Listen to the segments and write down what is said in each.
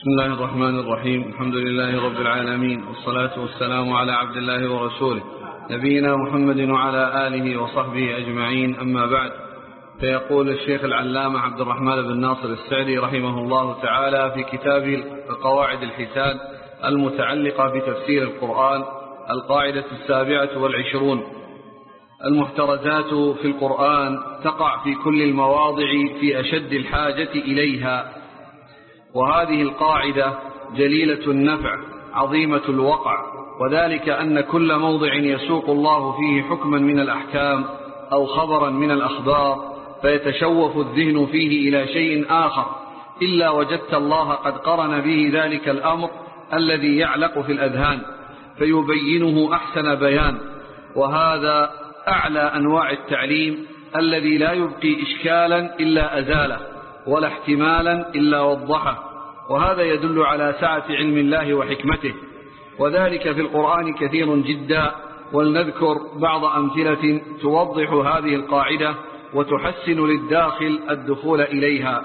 بسم الله الرحمن الرحيم. الحمد لله رب العالمين والصلاة والسلام على عبد الله ورسوله نبينا محمد وعلى آله وصحبه أجمعين. أما بعد فيقول الشيخ العلامة عبد الرحمن بن ناصر السعدي رحمه الله تعالى في كتاب قواعد الحساب المتعلقة بتفسير القرآن القاعدة السابعة والعشرون. المحترزات في القرآن تقع في كل المواضع في أشد الحاجة إليها. وهذه القاعدة جليلة النفع عظيمة الوقع وذلك أن كل موضع يسوق الله فيه حكما من الأحكام أو خبرا من الأخبار فيتشوف الذهن فيه إلى شيء آخر إلا وجدت الله قد قرن به ذلك الأمر الذي يعلق في الأذهان فيبينه أحسن بيان وهذا أعلى أنواع التعليم الذي لا يبقي إشكالا إلا أزاله ولا احتمالا إلا وضحه. وهذا يدل على سعة علم الله وحكمته. وذلك في القرآن كثير جدا ولنذكر بعض أمثلة توضح هذه القاعدة وتحسن للداخل الدخول إليها.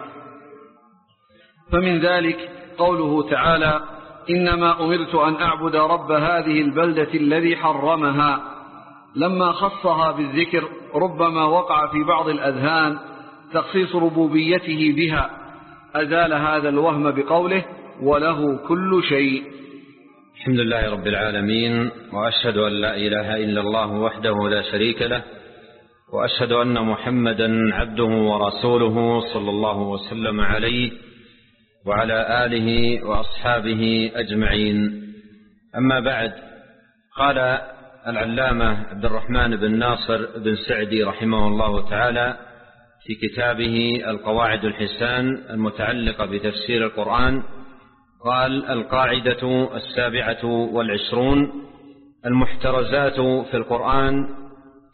فمن ذلك قوله تعالى إنما أمرت أن أعبد رب هذه البلدة الذي حرمها. لما خصها بالذكر ربما وقع في بعض الأذهان تخصيص ربوبيته بها. أزال هذا الوهم بقوله وله كل شيء. الحمد لله رب العالمين وأشهد أن لا إله إلا الله وحده لا شريك له وأشهد أن محمدا عبده ورسوله صلى الله وسلم عليه وعلى آله وأصحابه أجمعين. أما بعد قال العلامة عبد الرحمن بن ناصر بن سعدي رحمه الله تعالى في كتابه القواعد الحسان المتعلقة بتفسير القرآن قال القاعدة السابعة والعشرون المحترزات في القرآن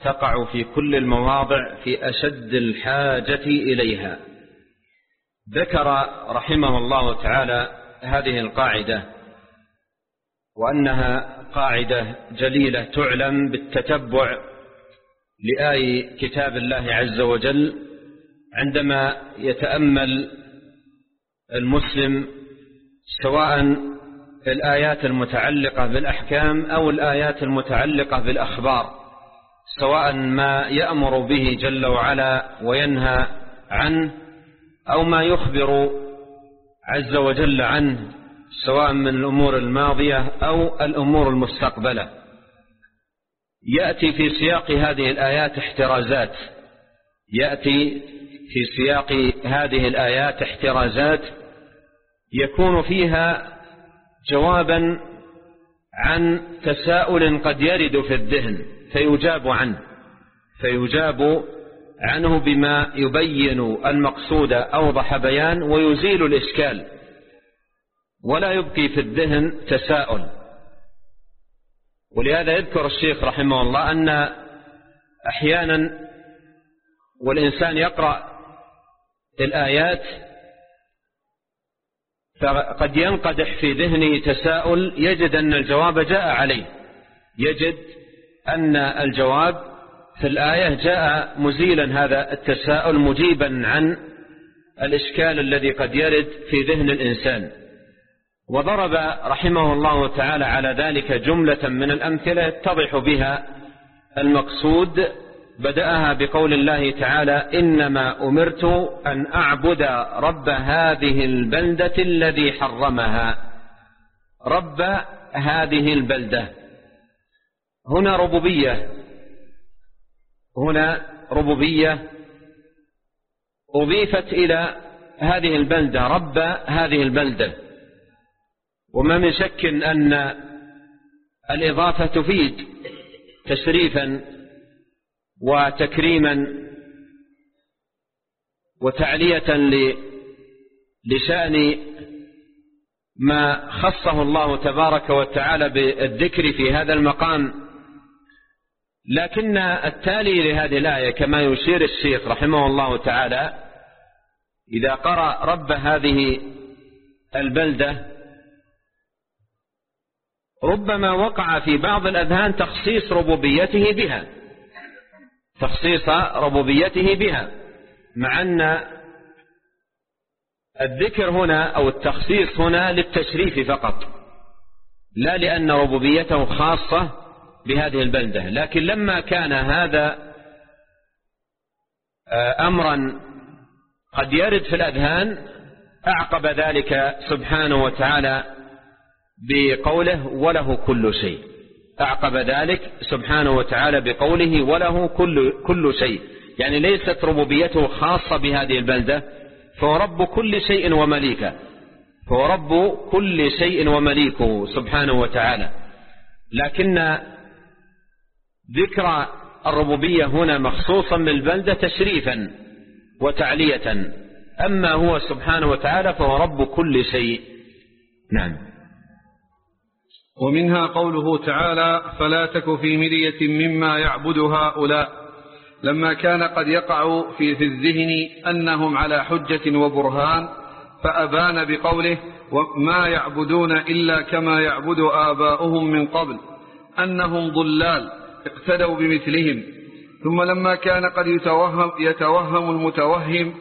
تقع في كل المواضع في أشد الحاجة إليها. ذكر رحمه الله تعالى هذه القاعدة وأنها قاعدة جليلة تعلم بالتتبع لآي كتاب الله عز وجل عندما يتأمل المسلم سواء الآيات المتعلقة بالأحكام أو الآيات المتعلقة بالأخبار سواء ما يأمر به جل وعلا وينهى عنه أو ما يخبر عز وجل عنه سواء من الأمور الماضية أو الأمور المستقبلة. يأتي في سياق هذه الآيات احترازات يأتي في سياق هذه الآيات احترازات يكون فيها جوابا عن تساؤل قد يرد في الذهن فيجاب عنه فيجاب عنه بما يبين المقصود أوضح بيان ويزيل الإشكال. ولا يبقي في الذهن تساؤل. ولهذا يذكر الشيخ رحمه الله أن أحيانا والإنسان يقرأ الآيات فقد ينقدح في ذهنه تساؤل يجد أن الجواب جاء عليه. يجد أن الجواب في الآية جاء مزيلا هذا التساؤل مجيبا عن الإشكال الذي قد يرد في ذهن الإنسان. وضرب رحمه الله تعالى على ذلك جملة من الأمثلة يتضح بها المقصود بدأها بقول الله تعالى إنما أمرت أن أعبد رب هذه البلدة الذي حرمها. رب هذه البلدة. هنا ربوبية. هنا ربوبية. أضيفت إلى هذه البلدة. رب هذه البلدة. وما من شك أن الإضافة تفيد تشريفا وتكريما وتعلية لشأن ما خصه الله تبارك وتعالى بالذكر في هذا المقام. لكن التالي لهذه الآية كما يشير الشيخ رحمه الله تعالى إذا قرأ رب هذه البلدة ربما وقع في بعض الأذهان تخصيص ربوبيته بها. تخصيص ربوبيته بها مع أن الذكر هنا أو التخصيص هنا للتشريف فقط لا لأن ربوبيته خاصة بهذه البلدة لكن لما كان هذا آه، أمرا قد يرد في الأذهان أعقب ذلك سبحانه وتعالى بقوله وله كل شيء. أعقب ذلك سبحانه وتعالى بقوله وله كل, كل شيء. يعني ليست ربوبيته خاصة بهذه البلدة فهو رب كل شيء ومليكه. فهو رب كل شيء ومليكه سبحانه وتعالى. لكن ذكر الربوبية هنا مخصوصا بالبلدة تشريفا وتعلية. أما هو سبحانه وتعالى فهو رب كل شيء. نعم. ومنها قوله تعالى فلا تك في مرية مما يعبد هؤلاء. لما كان قد يقع في, في الذهن أنهم على حجة وبرهان فأبان بقوله وما يعبدون إلا كما يعبد آباؤهم من قبل أنهم ضلال اقتدوا بمثلهم. ثم لما كان قد يتوهم, يتوهم المتوهم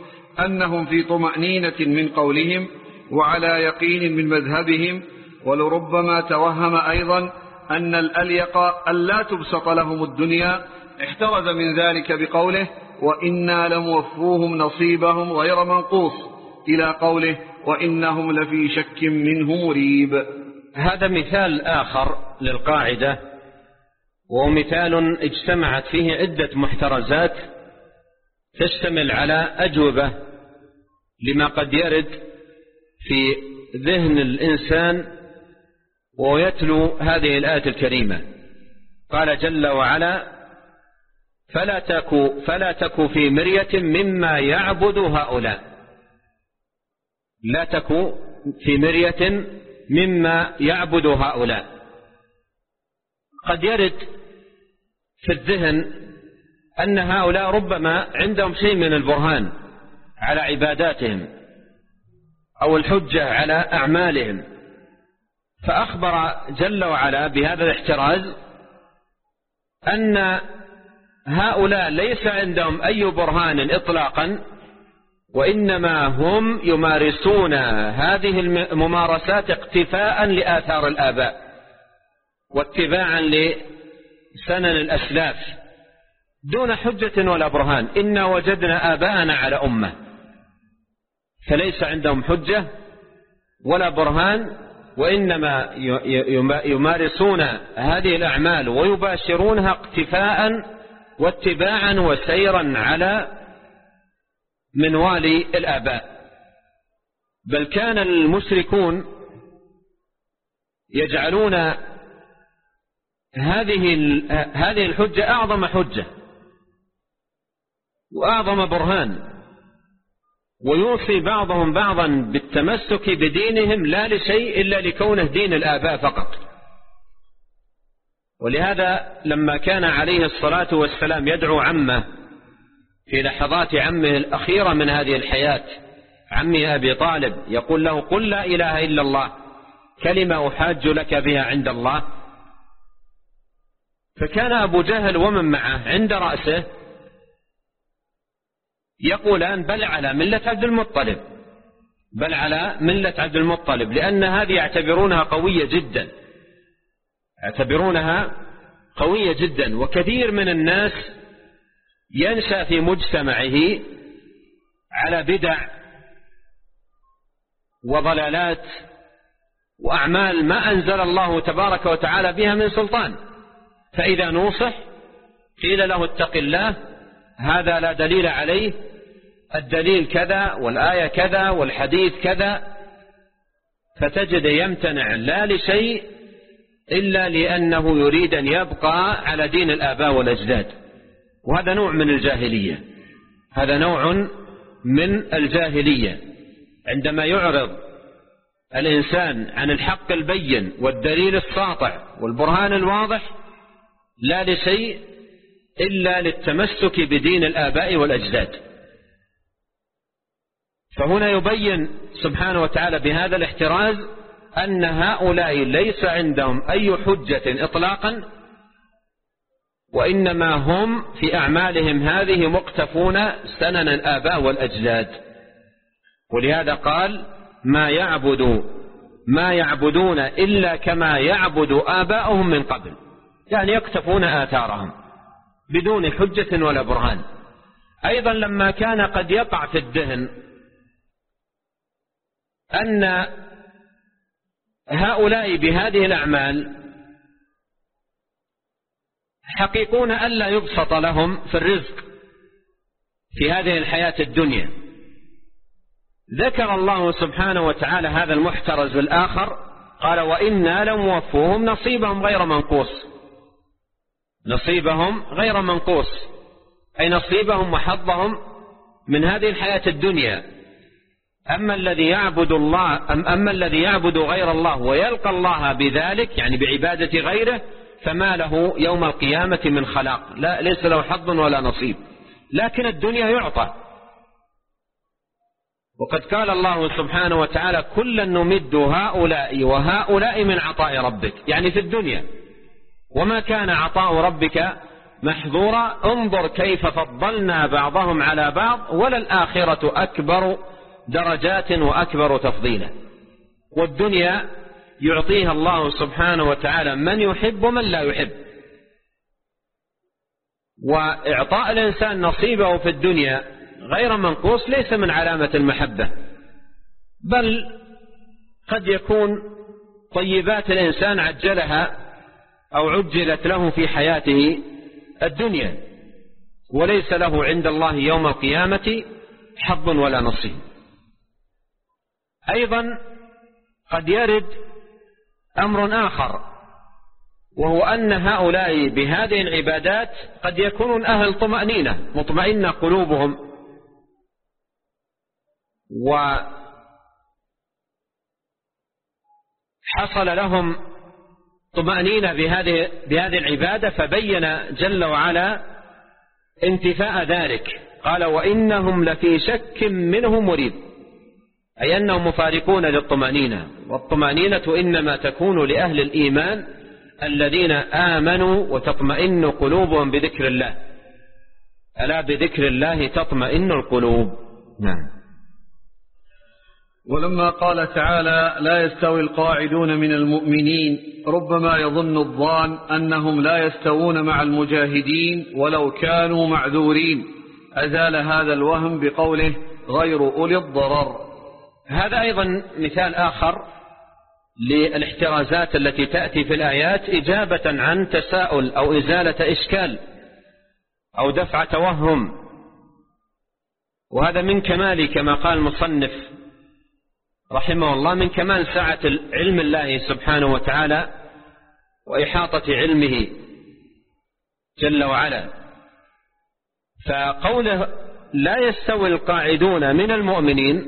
أنهم في طمأنينة من قولهم وعلى يقين من مذهبهم ولربما توهم أيضا أن الأليق ألا تبسط لهم الدنيا احترز من ذلك بقوله وإنا لموفوهم نصيبهم غير منقوص إلى قوله وإنهم لفي شك منه مريب هذا مثال آخر للقاعدة وهو مثال اجتمعت فيه عدة محترزات تشتمل على أجوبة لما قد يرد في ذهن الإنسان ويتلو هذه الآية الكريمة. قال جل وعلا فلا تكو, فلا تكو في مرية مما يعبد هؤلاء. لا تكو في مرية مما يعبد هؤلاء. قد يرد في الذهن أن هؤلاء ربما عندهم شيء من البرهان على عباداتهم أو الحجة على أعمالهم. فأخبر جل وعلا بهذا الاحتراز أن هؤلاء ليس عندهم أي برهان إطلاقا وإنما هم يمارسون هذه الممارسات اقتفاء لآثار الآباء واتباعا لسنن الأسلاف دون حجة ولا برهان. إنا وجدنا آباءنا على أمة فليس عندهم حجة ولا برهان وإنما يمارسون هذه الأعمال ويباشرونها اقتفاء واتباعا وسيرا على منوال الآباء. بل كان المشركون يجعلون هذه هذه الحجة أعظم حجة وأعظم برهان. ويوصي بعضهم بعضا بالتمسك بدينهم لا لشيء إلا لكونه دين الآباء فقط. ولهذا لما كان عليه الصلاة والسلام يدعو عمه في لحظات عمه الأخيرة من هذه الحياة عمه أبي طالب يقول له قل لا إله إلا الله كلمة أحاج لك بها عند الله. فكان أبو جهل ومن معه عند رأسه يقولان بل على ملة عبد المطلب. بل على ملة عبد المطلب لأن هذه يعتبرونها قوية جدا. يعتبرونها قوية جدا وكثير من الناس ينشأ في مجتمعه على بدع وضلالات وأعمال ما أنزل الله تبارك وتعالى بها من سلطان. فإذا نوصح قيل له اتق الله هذا لا دليل عليه الدليل كذا والآية كذا والحديث كذا فتجد يمتنع لا لشيء إلا لأنه يريد أن يبقى على دين الآباء والأجداد. وهذا نوع من الجاهلية. هذا نوع من الجاهلية. عندما يعرض الإنسان عن الحق البين والدليل الساطع والبرهان الواضح لا لشيء إلا للتمسك بدين الآباء والأجداد. فهنا يبين سبحانه وتعالى بهذا الاحتراز أن هؤلاء ليس عندهم أي حجة إطلاقا وإنما هم في أعمالهم هذه مقتفون سنن الآباء والأجداد. ولهذا قال ما يعبد ما يعبدون إلا كما يعبد آباؤهم من قبل. يعني يكتفون آثارهم بدون حجة ولا برهان. أيضا لما كان قد يقع في الدهن أن هؤلاء بهذه الأعمال حقيقون ألا يبسط لهم في الرزق في هذه الحياة الدنيا. ذكر الله سبحانه وتعالى هذا المحترز الآخر قال وإنا لموفوهم نصيبهم غير منقوص. نصيبهم غير منقوص أي نصيبهم وحظهم من هذه الحياة الدنيا. أما الذي يعبد الله أم أما الذي يعبد غير الله ويلقى الله بذلك يعني بعبادة غيره فما له يوم القيامة من خلاق. لا ليس له حظ ولا نصيب. لكن الدنيا يعطى. وقد قال الله سبحانه وتعالى كلا نمد هؤلاء وهؤلاء من عطاء ربك. يعني في الدنيا. وما كان عطاء ربك محظورا انظر كيف فضلنا بعضهم على بعض وللآخرة أكبر درجات وأكبر تفضيلا. والدنيا يعطيها الله سبحانه وتعالى من يحب ومن لا يحب. وإعطاء الإنسان نصيبه في الدنيا غير منقوص ليس من علامة المحبة. بل قد يكون طيبات الإنسان عجلها أو عجلت له في حياته الدنيا. وليس له عند الله يوم القيامة حظ ولا نصيب. أيضا قد يرد أمر آخر وهو أن هؤلاء بهذه العبادات قد يكونون أهل طمأنينة مطمئنة قلوبهم. وحصل لهم طمأنينة بهذه, بهذه العبادة فبين جل وعلا انتفاء ذلك. قال وإنهم لفي شك منه مريب. أي أنهم مفارقون للطمأنينة. والطمأنينة إنما تكون لأهل الإيمان الذين آمنوا وتطمئن قلوبهم بذكر الله. ألا بذكر الله تطمئن القلوب. نعم. ولما قال تعالى لا يستوي القاعدون من المؤمنين ربما يظن الظان أنهم لا يستوون مع المجاهدين ولو كانوا معذورين. أزال هذا الوهم بقوله غير أولي الضرر. هذا أيضا مثال آخر للاحترازات التي تأتي في الآيات إجابة عن تساؤل أو إزالة إشكال أو دفع توهم. وهذا من كمال كما قال المصنف رحمه الله من كمال سعة علم الله سبحانه وتعالى وإحاطة علمه جل وعلا. فقوله لا يستوي القاعدون من المؤمنين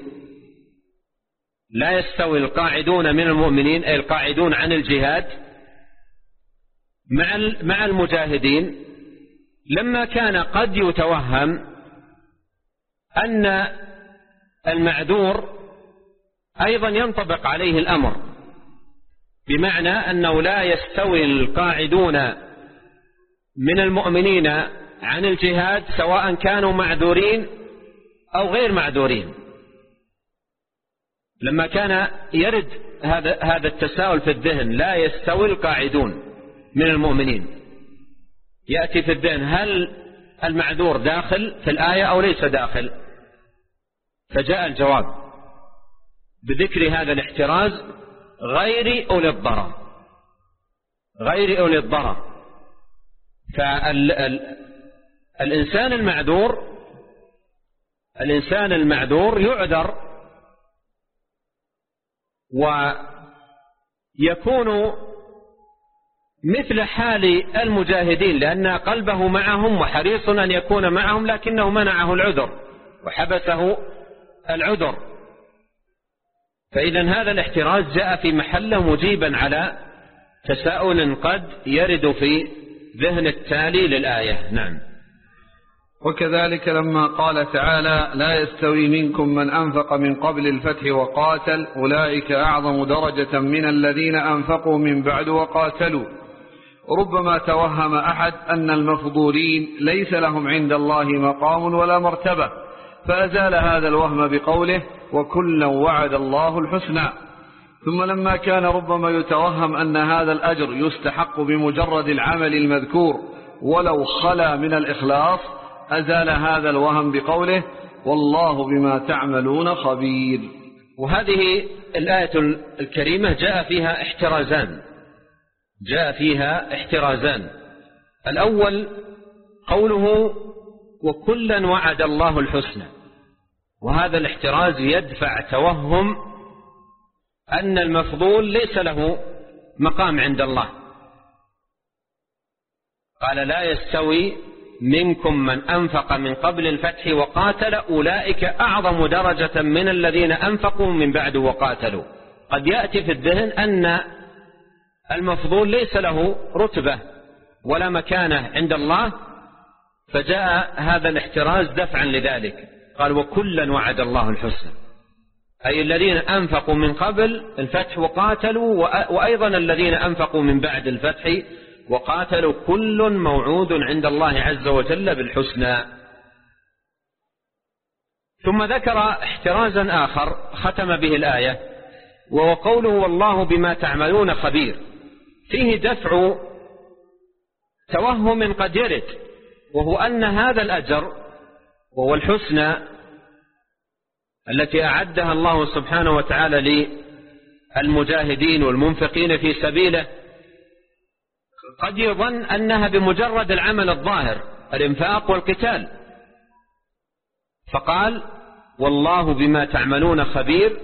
لا يستوي القاعدون من المؤمنين أي القاعدون عن الجهاد. مع مع المجاهدين لما كان قد يتوهم أن المعذور أيضا ينطبق عليه الأمر بمعنى أنه لا يستوي القاعدون من المؤمنين عن الجهاد سواء كانوا معذورين أو غير معذورين. لما كان يرد هذا هذا التساؤل في الذهن لا يستوي القاعدون من المؤمنين. يأتي في الذهن هل المعذور داخل في الآية أو ليس داخل؟ فجاء الجواب. بذكر هذا الاحتراز غير أولي الضرر. غير أولي الضرر. فالإنسان المعذور الإنسان المعذور يعذر ويكون مثل حال المجاهدين لأن قلبه معهم وحريص أن يكون معهم لكنه منعه العذر وحبسه العذر. فإذا هذا الاحتراز جاء في محله مجيبا على تساؤل قد يرد في ذهن التالي للآية. نعم. وكذلك لما قال تعالى لا يستوي منكم من أنفق من قبل الفتح وقاتل أولئك أعظم درجة من الذين أنفقوا من بعد وقاتلوا. ربما توهم أحد أن المفضولين ليس لهم عند الله مقام ولا مرتبة فأزال هذا الوهم بقوله وكلا وعد الله الحسنى. ثم لما كان ربما يتوهم أن هذا الأجر يستحق بمجرد العمل المذكور ولو خلا من الإخلاص أزال هذا الوهم بقوله والله بما تعملون خبير. وهذه الآية الكريمة جاء فيها احترازان. جاء فيها احترازان. الأول قوله وكلا وعد الله الحسنى. وهذا الاحتراز يدفع توهم أن المفضول ليس له مقام عند الله. قال لا يستوي منكم من أنفق من قبل الفتح وقاتل أولئك أعظم درجة من الذين أنفقوا من بعد وقاتلوا. قد يأتي في الذهن أن المفضول ليس له رتبة ولا مكانة عند الله فجاء هذا الاحتراز دفعا لذلك. قال وكلا وعد الله الحسنى. أي الذين أنفقوا من قبل الفتح وقاتلوا وأيضا الذين أنفقوا من بعد الفتح وقاتلوا كل موعود عند الله عز وجل بالحسنى. ثم ذكر احترازا آخر ختم به الآية وهو قوله والله بما تعملون خبير. فيه دفع توهم قد يرد وهو أن هذا الأجر وهو الحسنى التي أعدها الله سبحانه وتعالى للمجاهدين والمنفقين في سبيله قد يظن أنها بمجرد العمل الظاهر الإنفاق والقتال. فقال والله بما تعملون خبير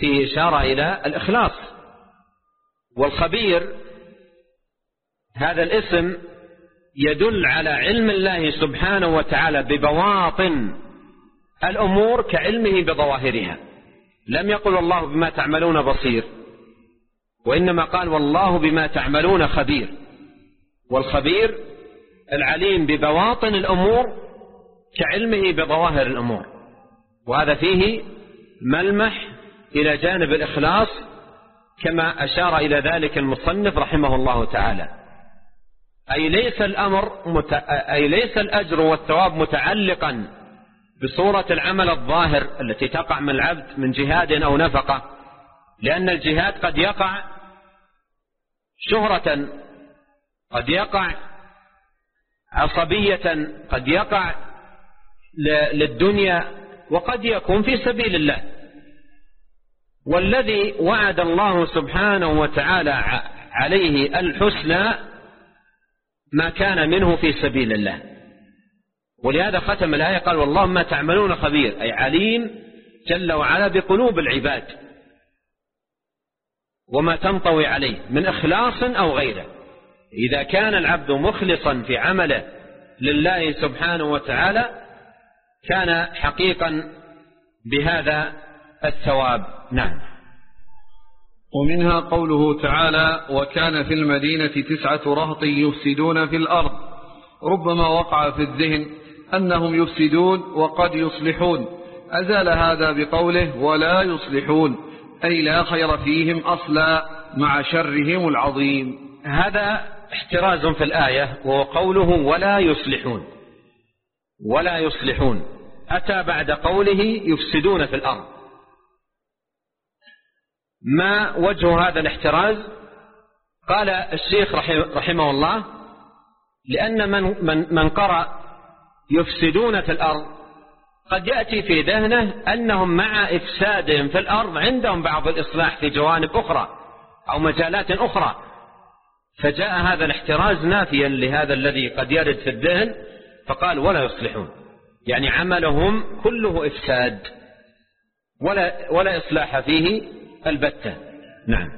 فيه إشارة إلى الإخلاص. والخبير هذا الاسم يدل على علم الله سبحانه وتعالى ببواطن الأمور كعلمه بظواهرها. لم يقل الله بما تعملون بصير وإنما قال والله بما تعملون خبير. والخبير العليم ببواطن الأمور كعلمه بظواهر الأمور. وهذا فيه ملمح إلى جانب الإخلاص كما أشار إلى ذلك المصنف رحمه الله تعالى. أي ليس الأمر مت... أي ليس الأجر والثواب متعلقا بصورة العمل الظاهر التي تقع من العبد من جهاد أو نفقة لأن الجهاد قد يقع شهرة قد يقع عصبية قد يقع للدنيا وقد يكون في سبيل الله. والذي وعد الله سبحانه وتعالى عليه الحسنى ما كان منه في سبيل الله. ولهذا ختم الآية قال والله ما تعملون خبير. أي عليم جل وعلا بقلوب العباد. وما تنطوي عليه من إخلاص أو غيره. إذا كان العبد مخلصا في عمله لله سبحانه وتعالى كان حقيقا بهذا الثواب. نعم. ومنها قوله تعالى وكان في المدينة تسعة رهط يفسدون في الأرض. ربما وقع في الذهن أنهم يفسدون وقد يصلحون. أزال هذا بقوله ولا يصلحون. أي لا خير فيهم أصلا مع شرهم العظيم. هذا احتراز في الآية وهو قوله ولا يصلحون. ولا يصلحون. أتى بعد قوله يفسدون في الأرض. ما وجه هذا الاحتراز؟ قال الشيخ رحمه الله لأن من, من, من قرأ يفسدون في الأرض قد يأتي في ذهنه أنهم مع إفسادهم في الأرض عندهم بعض الإصلاح في جوانب أخرى أو مجالات أخرى. فجاء هذا الاحتراز نافيا لهذا الذي قد يرد في الذهن فقال ولا يصلحون. يعني عملهم كله إفساد ولا, ولا إصلاح فيه البتة. نعم.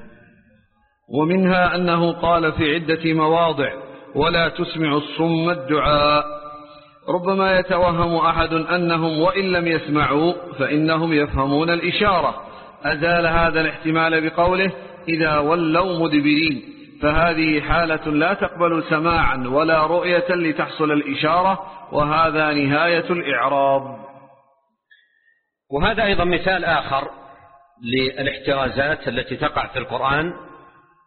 ومنها أنه قال في عدة مواضع ولا تسمع الصم الدعاء. ربما يتوهم أحد أنهم وإن لم يسمعوا فإنهم يفهمون الإشارة. أزال هذا الاحتمال بقوله إذا ولوا مدبرين. فهذه حالة لا تقبل سماعا ولا رؤية لتحصل الإشارة وهذا نهاية الإعراب. وهذا أيضا مثال آخر للاحترازات التي تقع في القرآن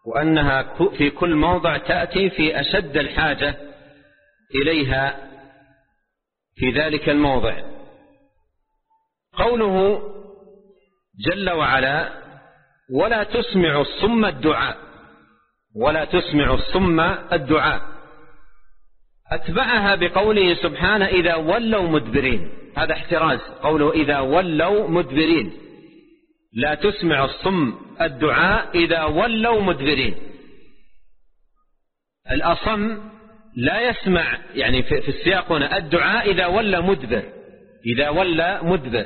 وأنها في كل موضع تأتي في أشد الحاجة إليها في ذلك الموضع. قوله جل وعلا ولا تسمع الصم الدعاء ولا تسمع الصم الدعاء. أتبعها بقوله سبحانه إذا ولوا مدبرين. هذا احتراز. قوله إذا ولوا مدبرين. لا تسمع الصم الدعاء إذا ولوا مدبرين. الأصم لا يسمع يعني في السياق هنا الدعاء إذا ولى مدبر. إذا ولى مدبر.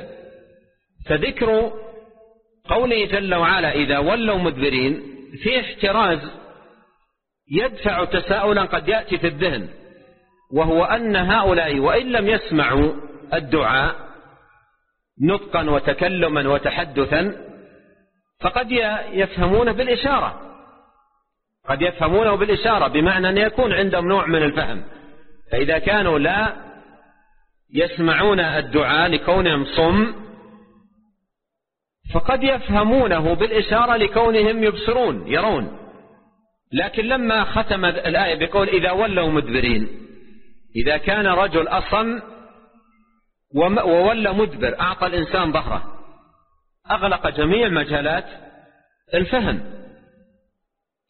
فذكر قوله جل وعلا إذا ولوا مدبرين في احتراز يدفع تساؤلا قد يأتي في الذهن وهو أن هؤلاء وإن لم يسمعوا الدعاء نطقا وتكلما وتحدثا فقد يفهمون بالإشارة. قد يفهمونه بالإشارة بمعنى أن يكون عندهم نوع من الفهم. فإذا كانوا لا يسمعون الدعاء لكونهم صم فقد يفهمونه بالإشارة لكونهم يبصرون يرون. لكن لما ختم الآية بقول إذا ولوا مدبرين. إذا كان رجل أصم وولى مدبر أعطى الإنسان ظهره. أغلق جميع مجالات الفهم.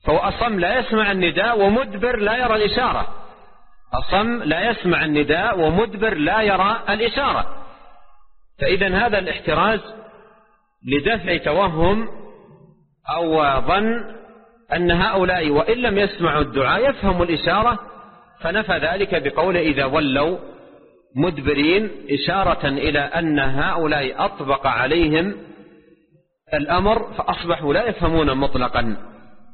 فهو أصم لا يسمع النداء ومدبر لا يرى الإشارة. أصم لا يسمع النداء ومدبر لا يرى الإشارة. فإذا هذا الاحتراز لدفع توهم أو ظن أن هؤلاء وإن لم يسمعوا الدعاء يفهموا الإشارة فنفى ذلك بقوله إذا ولوا مدبرين إشارة إلى أن هؤلاء أطبق عليهم الأمر فأصبحوا لا يفهمون مطلقا.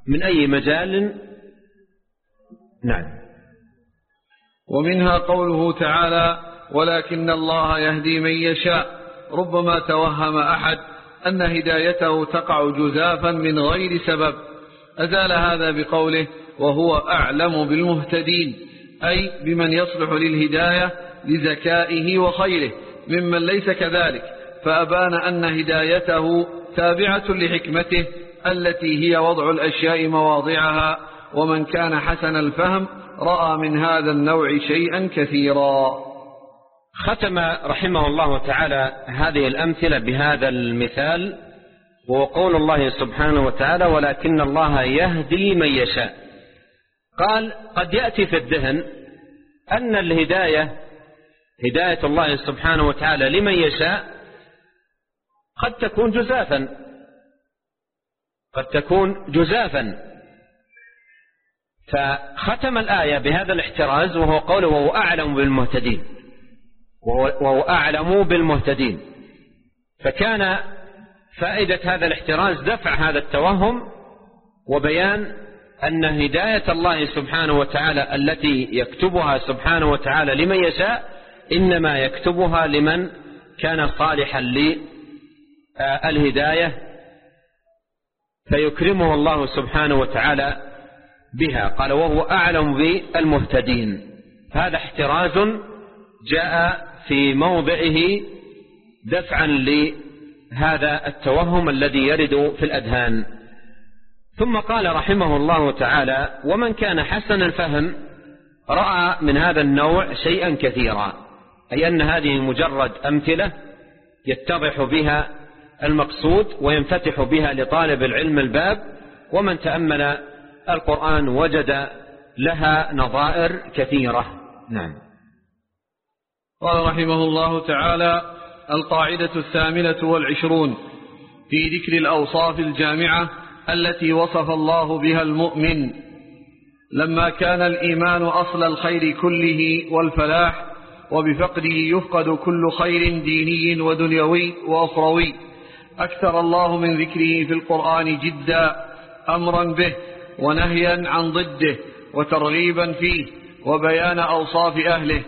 من أي مجال؟ نعم. ومنها قوله تعالى ولكن الله يهدي من يشاء. ربما توهم أحد أن هدايته تقع جزافا من غير سبب. أزال هذا بقوله وهو أعلم بالمهتدين أي بمن يصلح للهداية لزكائه وخيره ممن ليس كذلك فأبان أن هدايته تابعة لحكمته التي هي وضع الأشياء مواضعها ومن كان حسن الفهم رأى من هذا النوع شيئا كثيرا. ختم رحمه الله تعالى هذه الأمثلة بهذا المثال وهو قول الله سبحانه وتعالى ولكن الله يهدي من يشاء قال قد يأتي في الذهن أن الهداية هداية الله سبحانه وتعالى لمن يشاء قد تكون جزافا قد تكون جزافا فختم الآية بهذا الاحتراز وهو قوله وهو أعلم بالمهتدين وهو أعلم بالمهتدين. فكان فائدة هذا الاحتراز دفع هذا التوهم وبيان أن هداية الله سبحانه وتعالى التي يكتبها سبحانه وتعالى لمن يشاء إنما يكتبها لمن كان صالحا للهداية فيكرمه الله سبحانه وتعالى بها. قال وهو أعلم بالمهتدين. هذا احتراز جاء في موضعه دفعا لهذا التوهم الذي يرد في الأذهان. ثم قال رحمه الله تعالى ومن كان حسن الفهم رأى من هذا النوع شيئا كثيرا أي أن هذه مجرد أمثلة يتضح بها المقصود وينفتح بها لطالب العلم الباب ومن تأمل القرآن وجد لها نظائر كثيرة. نعم. قال رحمه الله تعالى القاعدة الثامنة والعشرون في ذكر الأوصاف الجامعة التي وصف الله بها المؤمن. لما كان الإيمان أصل الخير كله والفلاح وبفقده يفقد كل خير ديني ودنيوي وأخروي. أكثر الله من ذكره في القرآن جدا أمرا به ونهيا عن ضده وترغيبا فيه وبيان أوصاف أهله.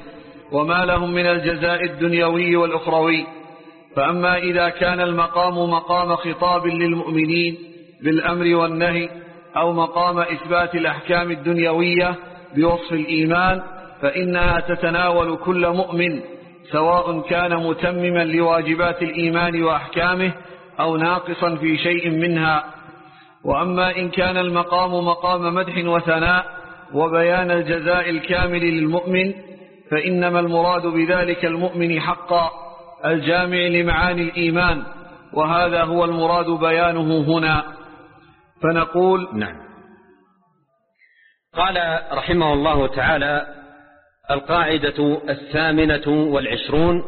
وما لهم من الجزاء الدنيوي والأخروي. فأما إذا كان المقام مقام خطاب للمؤمنين بالأمر والنهي أو مقام إثبات الأحكام الدنيوية بوصف الإيمان فإنها تتناول كل مؤمن سواء كان متمما لواجبات الإيمان وأحكامه أو ناقصا في شيء منها. وأما إن كان المقام مقام مدح وثناء وبيان الجزاء الكامل للمؤمن فإنما المراد بذلك المؤمن حقا الجامع لمعاني الإيمان وهذا هو المراد بيانه هنا. فنقول نعم. قال رحمه الله تعالى القاعدة الثامنة والعشرون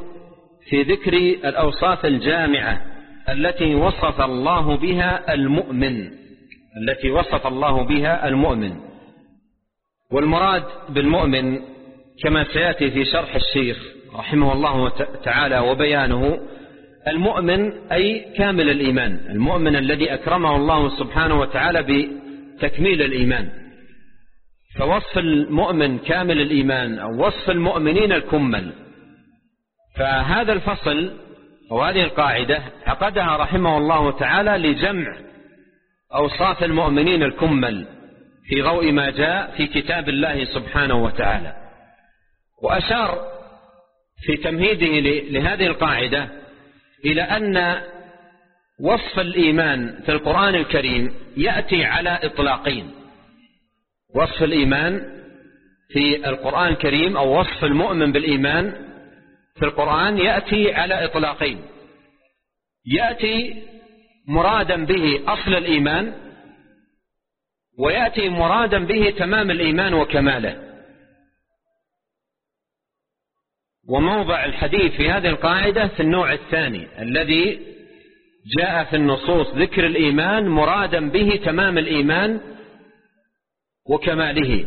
في ذكر الأوصاف الجامعة التي وصف الله بها المؤمن التي وصف الله بها المؤمن. والمراد بالمؤمن كما سيأتي في شرح الشيخ رحمه الله تعالى وبيانه المؤمن أي كامل الإيمان المؤمن الذي أكرمه الله سبحانه وتعالى بتكميل الإيمان. فوصف المؤمن كامل الإيمان أو وصف المؤمنين الكمل. فهذا الفصل وهذه القاعدة عقدها رحمه الله تعالى لجمع أوصاف المؤمنين الكمل في ضوء ما جاء في كتاب الله سبحانه وتعالى. وأشار في تمهيده لهذه القاعدة إلى أن وصف الإيمان في القرآن الكريم يأتي على إطلاقين. وصف الإيمان في القرآن الكريم أو وصف المؤمن بالإيمان في القرآن يأتي على إطلاقين. يأتي مرادا به أصل الإيمان ويأتي مرادا به تمام الإيمان وكماله. وموضع الحديث في هذه القاعدة في النوع الثاني الذي جاء في النصوص ذكر الإيمان مرادا به تمام الإيمان وكماله.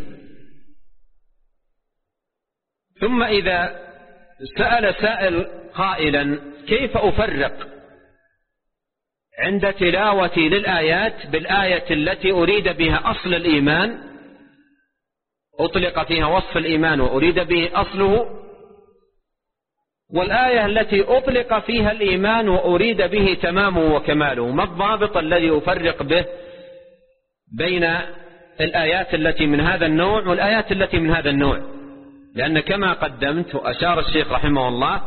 ثم إذا سأل سائل قائلا كيف أفرق عند تلاوتي للآيات بالآية التي أريد بها أصل الإيمان؟ أطلق فيها وصف الإيمان وأريد به أصله والآية التي أطلق فيها الإيمان وأريد به تمامه وكماله ما الضابط الذي أفرق به بين الآيات التي من هذا النوع والآيات التي من هذا النوع؟ لأن كما قدمت وأشار الشيخ رحمه الله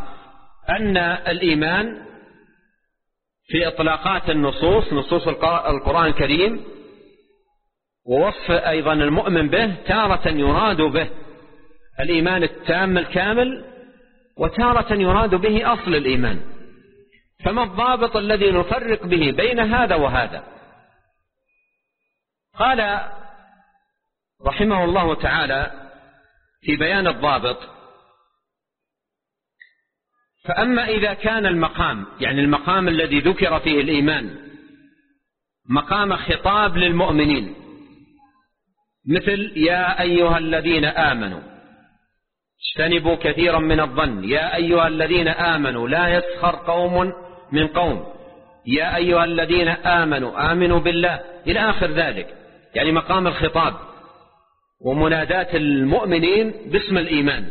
أن الإيمان في إطلاقات النصوص نصوص القرآن الكريم ووصف أيضا المؤمن به تارة يراد به الإيمان التام الكامل وتارة يراد به أصل الإيمان. فما الضابط الذي نفرق به بين هذا وهذا؟ قال رحمه الله تعالى في بيان الضابط فأما إذا كان المقام يعني المقام الذي ذكر فيه الإيمان مقام خطاب للمؤمنين مثل يا أيها الذين آمنوا اجتنبوا كثيرا من الظن. يا أيها الذين آمنوا لا يسخر قوم من قوم. يا أيها الذين آمنوا آمنوا بالله. إلى آخر ذلك. يعني مقام الخطاب. ومنادات المؤمنين باسم الإيمان.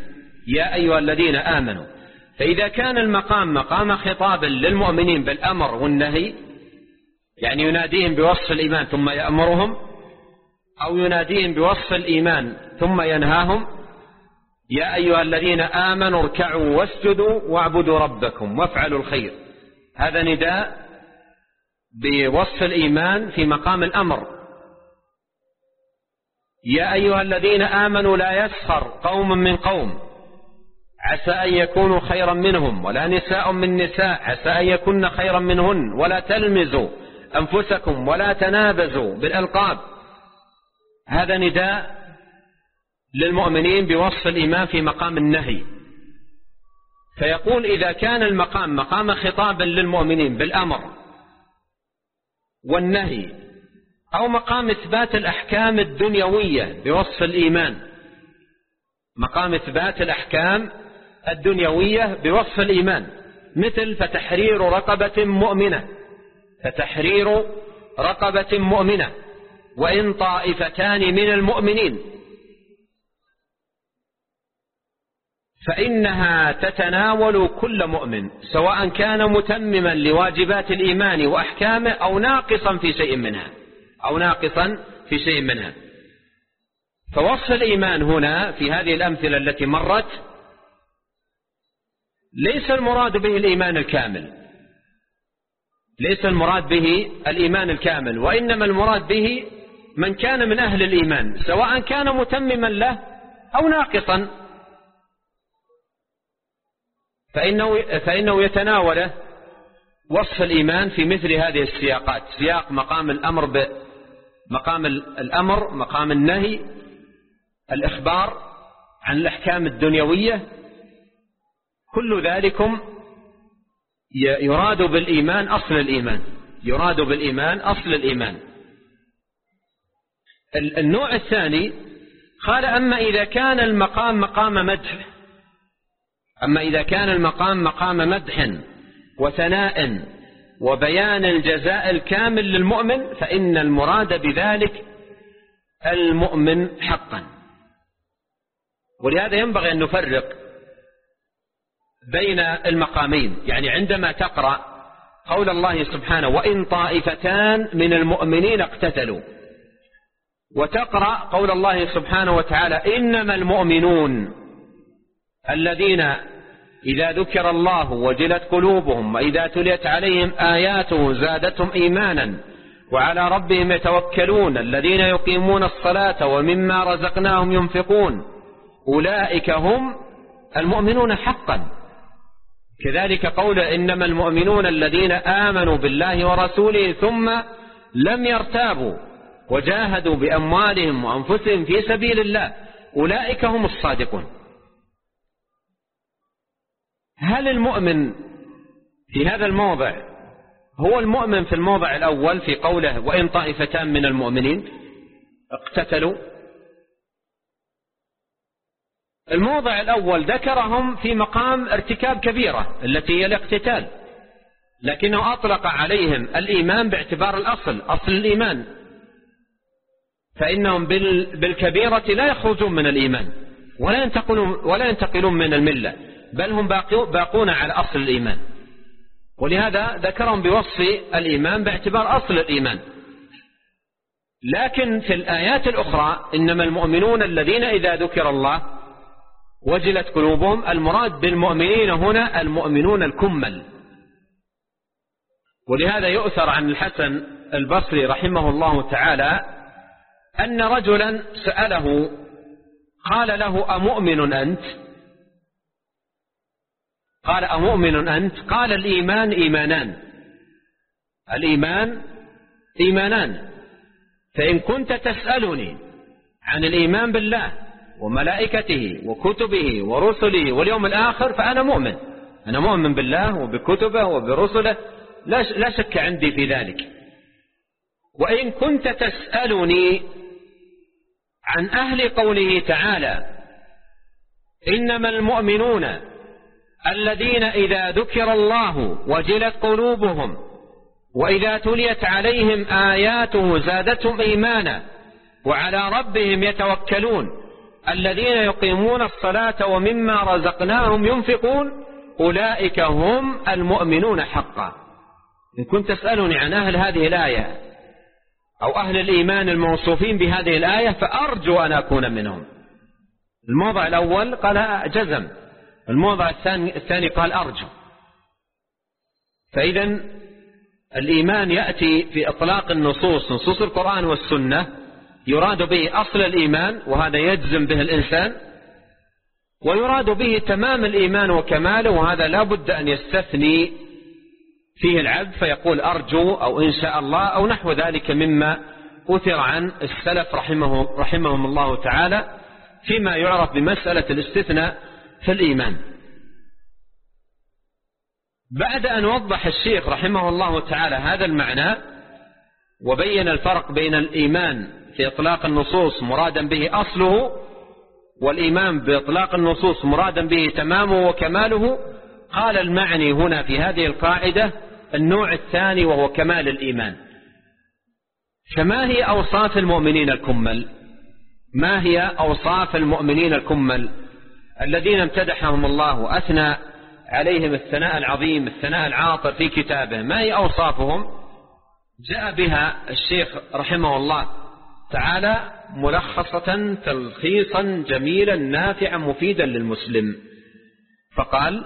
يا أيها الذين آمنوا. فإذا كان المقام مقام خطاب للمؤمنين بالأمر والنهي يعني يناديهم بوصف الإيمان ثم يأمرهم أو يناديهم بوصف الإيمان ثم ينهاهم يا أيها الذين آمنوا اركعوا واسجدوا واعبدوا ربكم وافعلوا الخير. هذا نداء بوصف الإيمان في مقام الأمر. يا أيها الذين آمنوا لا يسخر قوم من قوم. عسى أن يكونوا خيرا منهم ولا نساء من نساء. عسى أن يكون خيرا منهن ولا تلمزوا أنفسكم ولا تنابزوا بالألقاب. هذا نداء للمؤمنين بوصف الإيمان في مقام النهي. فيقول إذا كان المقام مقام خطابا للمؤمنين بالأمر والنهي أو مقام إثبات الأحكام الدنيوية بوصف الإيمان. مقام إثبات الأحكام الدنيوية بوصف الإيمان. مثل فتحرير رقبة مؤمنة. فتحرير رقبة مؤمنة. وإن طائفتان من المؤمنين. فإنها تتناول كل مؤمن سواء كان متمما لواجبات الإيمان وأحكامه أو ناقصا في شيء منها أو ناقصا في شيء منها. فوصف الإيمان هنا في هذه الأمثلة التي مرت ليس المراد به الإيمان الكامل. ليس المراد به الإيمان الكامل وإنما المراد به من كان من أهل الإيمان سواء كان متمما له أو ناقصا. فإنه, فإنه يتناوله وصف الإيمان في مثل هذه السياقات. سياق مقام الأمر ب مقام الأمر مقام النهي الإخبار عن الأحكام الدنيوية. كل ذلكم يراد بالإيمان أصل الإيمان. يراد بالإيمان أصل الإيمان. النوع الثاني قال أما إذا كان المقام مقام مدح أما إذا كان المقام مقام مدح وثناء وبيان الجزاء الكامل للمؤمن فإن المراد بذلك المؤمن حقا. ولهذا ينبغي أن نفرق بين المقامين. يعني عندما تقرأ قول الله سبحانه وإن طائفتان من المؤمنين اقتتلوا. وتقرأ قول الله سبحانه وتعالى إنما المؤمنون الذين إذا ذكر الله وجلت قلوبهم وإذا تليت عليهم آياته زادتهم إيمانا وعلى ربهم يتوكلون الذين يقيمون الصلاة ومما رزقناهم ينفقون أولئك هم المؤمنون حقا. كذلك قول إنما المؤمنون الذين آمنوا بالله ورسوله ثم لم يرتابوا وجاهدوا بأموالهم وأنفسهم في سبيل الله أولئك هم الصادقون. هل المؤمن في هذا الموضع هو المؤمن في الموضع الأول في قوله وإن طائفتان من المؤمنين؟ اقتتلوا. الموضع الأول ذكرهم في مقام ارتكاب كبيرة التي هي الاقتتال لكنه أطلق عليهم الإيمان باعتبار الأصل أصل الإيمان. فإنهم بالكبيرة لا يخرجون من الإيمان ولا ينتقلون, ولا ينتقلون من الملة. بل هم باقون على أصل الإيمان. ولهذا ذكرهم بوصف الإيمان باعتبار أصل الإيمان. لكن في الآيات الأخرى إنما المؤمنون الذين إذا ذكر الله وجلت قلوبهم المراد بالمؤمنين هنا المؤمنون الكمل. ولهذا يؤثر عن الحسن البصري رحمه الله تعالى أن رجلا سأله قال له أمؤمن أنت؟ قال أمؤمن أنت؟ قال الإيمان إيمانان. الإيمان إيمانان. فإن كنت تسألني عن الإيمان بالله وملائكته وكتبه ورسله واليوم الآخر فأنا مؤمن. أنا مؤمن بالله وبكتبه وبرسله. لا شك عندي في ذلك. وإن كنت تسألني عن أهل قوله تعالى إنما المؤمنون الذين إذا ذكر الله وجلت قلوبهم وإذا تليت عليهم آياته زادتهم إيمانا وعلى ربهم يتوكلون الذين يقيمون الصلاة ومما رزقناهم ينفقون أولئك هم المؤمنون حقا. إن كنت تسألني عن أهل هذه الآية أو أهل الإيمان الموصوفين بهذه الآية فأرجو أن أكون منهم. الموضع الأول قال جزم. الموضع الثاني, قال أرجو. فإذا الإيمان يأتي في إطلاق النصوص نصوص القرآن والسنة يراد به أصل الإيمان وهذا يجزم به الإنسان ويراد به تمام الإيمان وكماله وهذا لا بد أن يستثني فيه العبد فيقول أرجو أو إن شاء الله أو نحو ذلك مما أثر عن السلف رحمه رحمهم الله تعالى فيما يعرف بمسألة الاستثناء في الإيمان. بعد أن وضح الشيخ رحمه الله تعالى هذا المعنى وبين الفرق بين الإيمان في إطلاق النصوص مرادا به أصله والإيمان بإطلاق النصوص مرادا به تمامه وكماله قال المعني هنا في هذه القاعدة النوع الثاني وهو كمال الإيمان. فما هي أوصاف المؤمنين الكمل؟ ما هي أوصاف المؤمنين الكمل؟ الذين امتدحهم الله وأثنى عليهم الثناء العظيم الثناء العاطر في كتابه. ما هي أوصافهم؟ جاء بها الشيخ رحمه الله تعالى ملخصة تلخيصا جميلا نافعا مفيدا للمسلم. فقال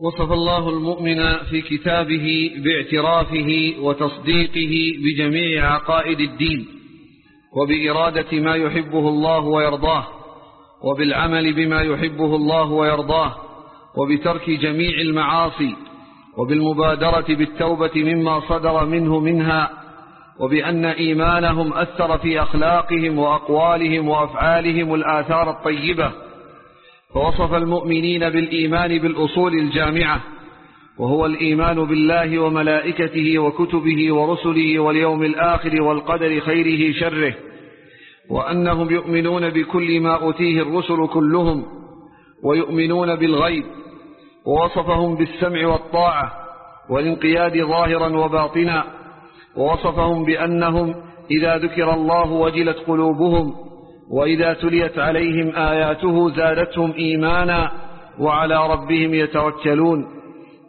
وصف الله المؤمن في كتابه باعترافه وتصديقه بجميع عقائد الدين. وبإرادة ما يحبه الله ويرضاه وبالعمل بما يحبه الله ويرضاه وبترك جميع المعاصي وبالمبادرة بالتوبة مما صدر منه منها وبأن إيمانهم أثر في أخلاقهم وأقوالهم وأفعالهم الآثار الطيبة فوصف المؤمنين بالإيمان بالأصول الجامعة وهو الإيمان بالله وملائكته وكتبه ورسله واليوم الآخر والقدر خيره شره وأنهم يؤمنون بكل ما أتيه الرسل كلهم ويؤمنون بالغيب ووصفهم بالسمع والطاعة والانقياد ظاهرا وباطنا ووصفهم بأنهم إذا ذكر الله وجلت قلوبهم وإذا تليت عليهم آياته زادتهم إيمانا وعلى ربهم يتوكلون.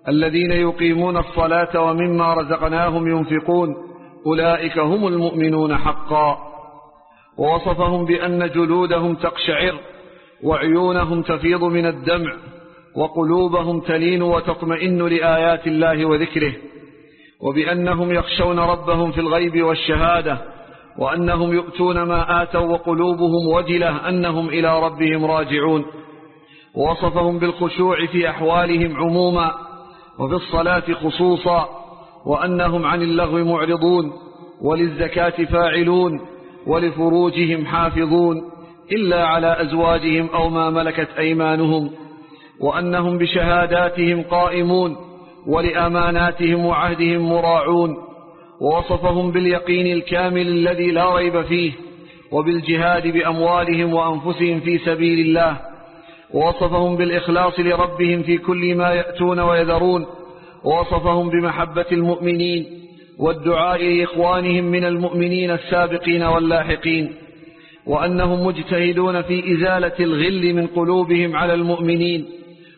الذين يقيمون الصلاة ومما رزقناهم ينفقون أولئك هم المؤمنون حقا. ووصفهم بأن جلودهم تقشعر وعيونهم تفيض من الدمع وقلوبهم تلين وتطمئن لآيات الله وذكره. وبأنهم يخشون ربهم في الغيب والشهادة وأنهم يؤتون ما آتوا وقلوبهم وجلة أنهم إلى ربهم راجعون. ووصفهم بالخشوع في أحوالهم عموما وفي الصلاة خصوصا وأنهم عن اللغو معرضون وللزكاة فاعلون ولفروجهم حافظون إلا على أزواجهم أو ما ملكت أيمانهم وأنهم بشهاداتهم قائمون ولأماناتهم وعهدهم مراعون ووصفهم باليقين الكامل الذي لا ريب فيه وبالجهاد بأموالهم وأنفسهم في سبيل الله ووصفهم بالإخلاص لربهم في كل ما يأتون ويذرون ووصفهم بمحبة المؤمنين والدعاء لإخوانهم من المؤمنين السابقين واللاحقين وأنهم مجتهدون في إزالة الغل من قلوبهم على المؤمنين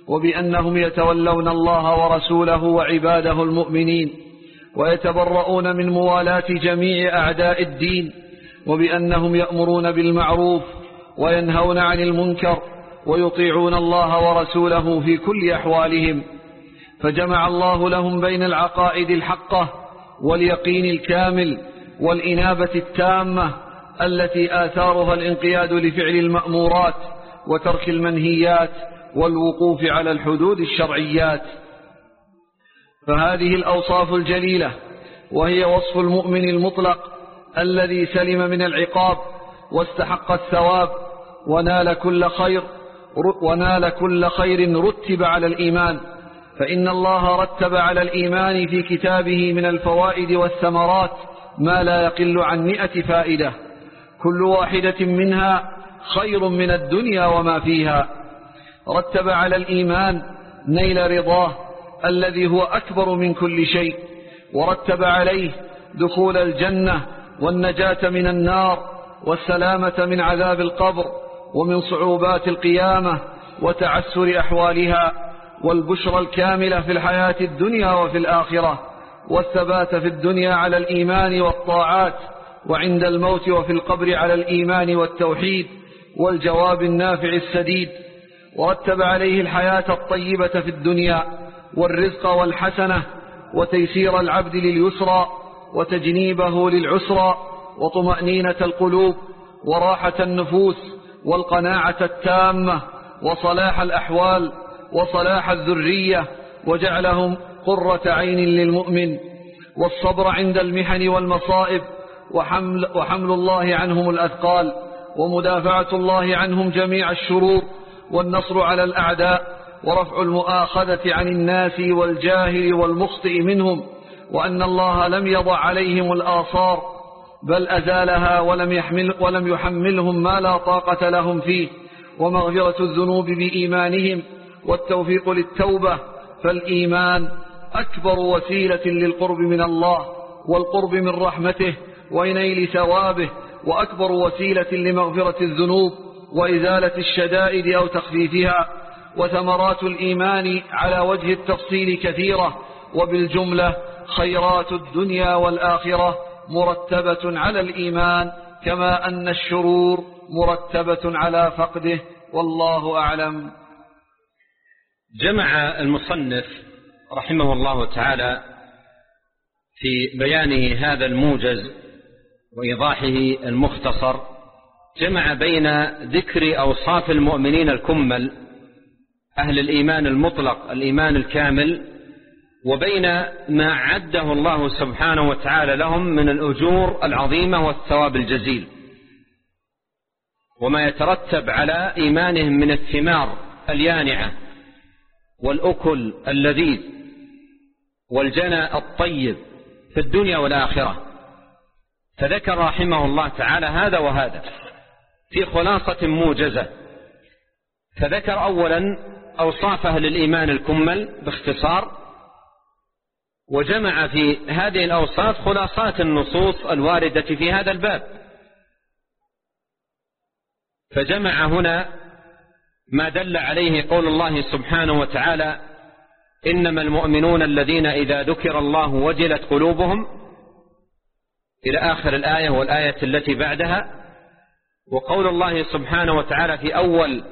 وبأنهم يتولون الله ورسوله وعباده المؤمنين ويتبرؤون من موالاة جميع أعداء الدين وبأنهم يأمرون بالمعروف وينهون عن المنكر ويطيعون الله ورسوله في كل أحوالهم فجمع الله لهم بين العقائد الحقة واليقين الكامل والإنابة التامة التي آثارها الانقياد لفعل المأمورات وترك المنهيات والوقوف على الحدود الشرعيات. فهذه الأوصاف الجليلة وهي وصف المؤمن المطلق الذي سلم من العقاب واستحق الثواب ونال كل خير ونال كل خير رتب على الإيمان. فإن الله رتب على الإيمان في كتابه من الفوائد والثمرات ما لا يقل عن مئة فائدة. كل واحدة منها خير من الدنيا وما فيها. رتب على الإيمان نيل رضاه الذي هو أكبر من كل شيء. ورتب عليه دخول الجنة والنجاة من النار والسلامة من عذاب القبر. ومن صعوبات القيامة وتعسر أحوالها والبشرى الكاملة في الحياة الدنيا وفي الآخرة والثبات في الدنيا على الإيمان والطاعات وعند الموت وفي القبر على الإيمان والتوحيد والجواب النافع السديد ورتب عليه الحياة الطيبة في الدنيا والرزق والحسنة وتيسير العبد لليسرى وتجنيبه للعسرى وطمأنينة القلوب وراحة النفوس والقناعة التامة وصلاح الأحوال وصلاح الذرية وجعلهم قرة عين للمؤمن والصبر عند المحن والمصائب وحمل, وحمل الله عنهم الأثقال ومدافعة الله عنهم جميع الشرور والنصر على الأعداء ورفع المؤاخذة عن الناس والجاهل والمخطئ منهم وأن الله لم يضع عليهم الآثار بل أزالها ولم, يحمل ولم يحملهم ما لا طاقة لهم فيه ومغفرة الذنوب بإيمانهم والتوفيق للتوبة فالإيمان أكبر وسيلة للقرب من الله والقرب من رحمته ونيل ثوابه وأكبر وسيلة لمغفرة الذنوب وإزالة الشدائد أو تخفيفها وثمرات الإيمان على وجه التفصيل كثيرة وبالجملة خيرات الدنيا والآخرة. مرتبة على الإيمان كما أن الشرور مرتبة على فقده والله أعلم. جمع المصنف رحمه الله تعالى في بيان هذا الموجز وإيضاحه المختصر جمع بين ذكر أوصاف المؤمنين الكمل أهل الإيمان المطلق الإيمان الكامل وبين ما عده الله سبحانه وتعالى لهم من الأجور العظيمة والثواب الجزيل. وما يترتب على إيمانهم من الثمار اليانعة والأكل اللذيذ والجنى الطيب في الدنيا والآخرة. فذكر رحمه الله تعالى هذا وهذا في خلاصة موجزة. فذكر أولا أوصاف أهل الإيمان الكمل باختصار وجمع في هذه الأوصاف خلاصات النصوص الواردة في هذا الباب. فجمع هنا ما دل عليه قول الله سبحانه وتعالى إنما المؤمنون الذين إذا ذكر الله وجلت قلوبهم إلى آخر الآية والآية التي بعدها وقول الله سبحانه وتعالى في أول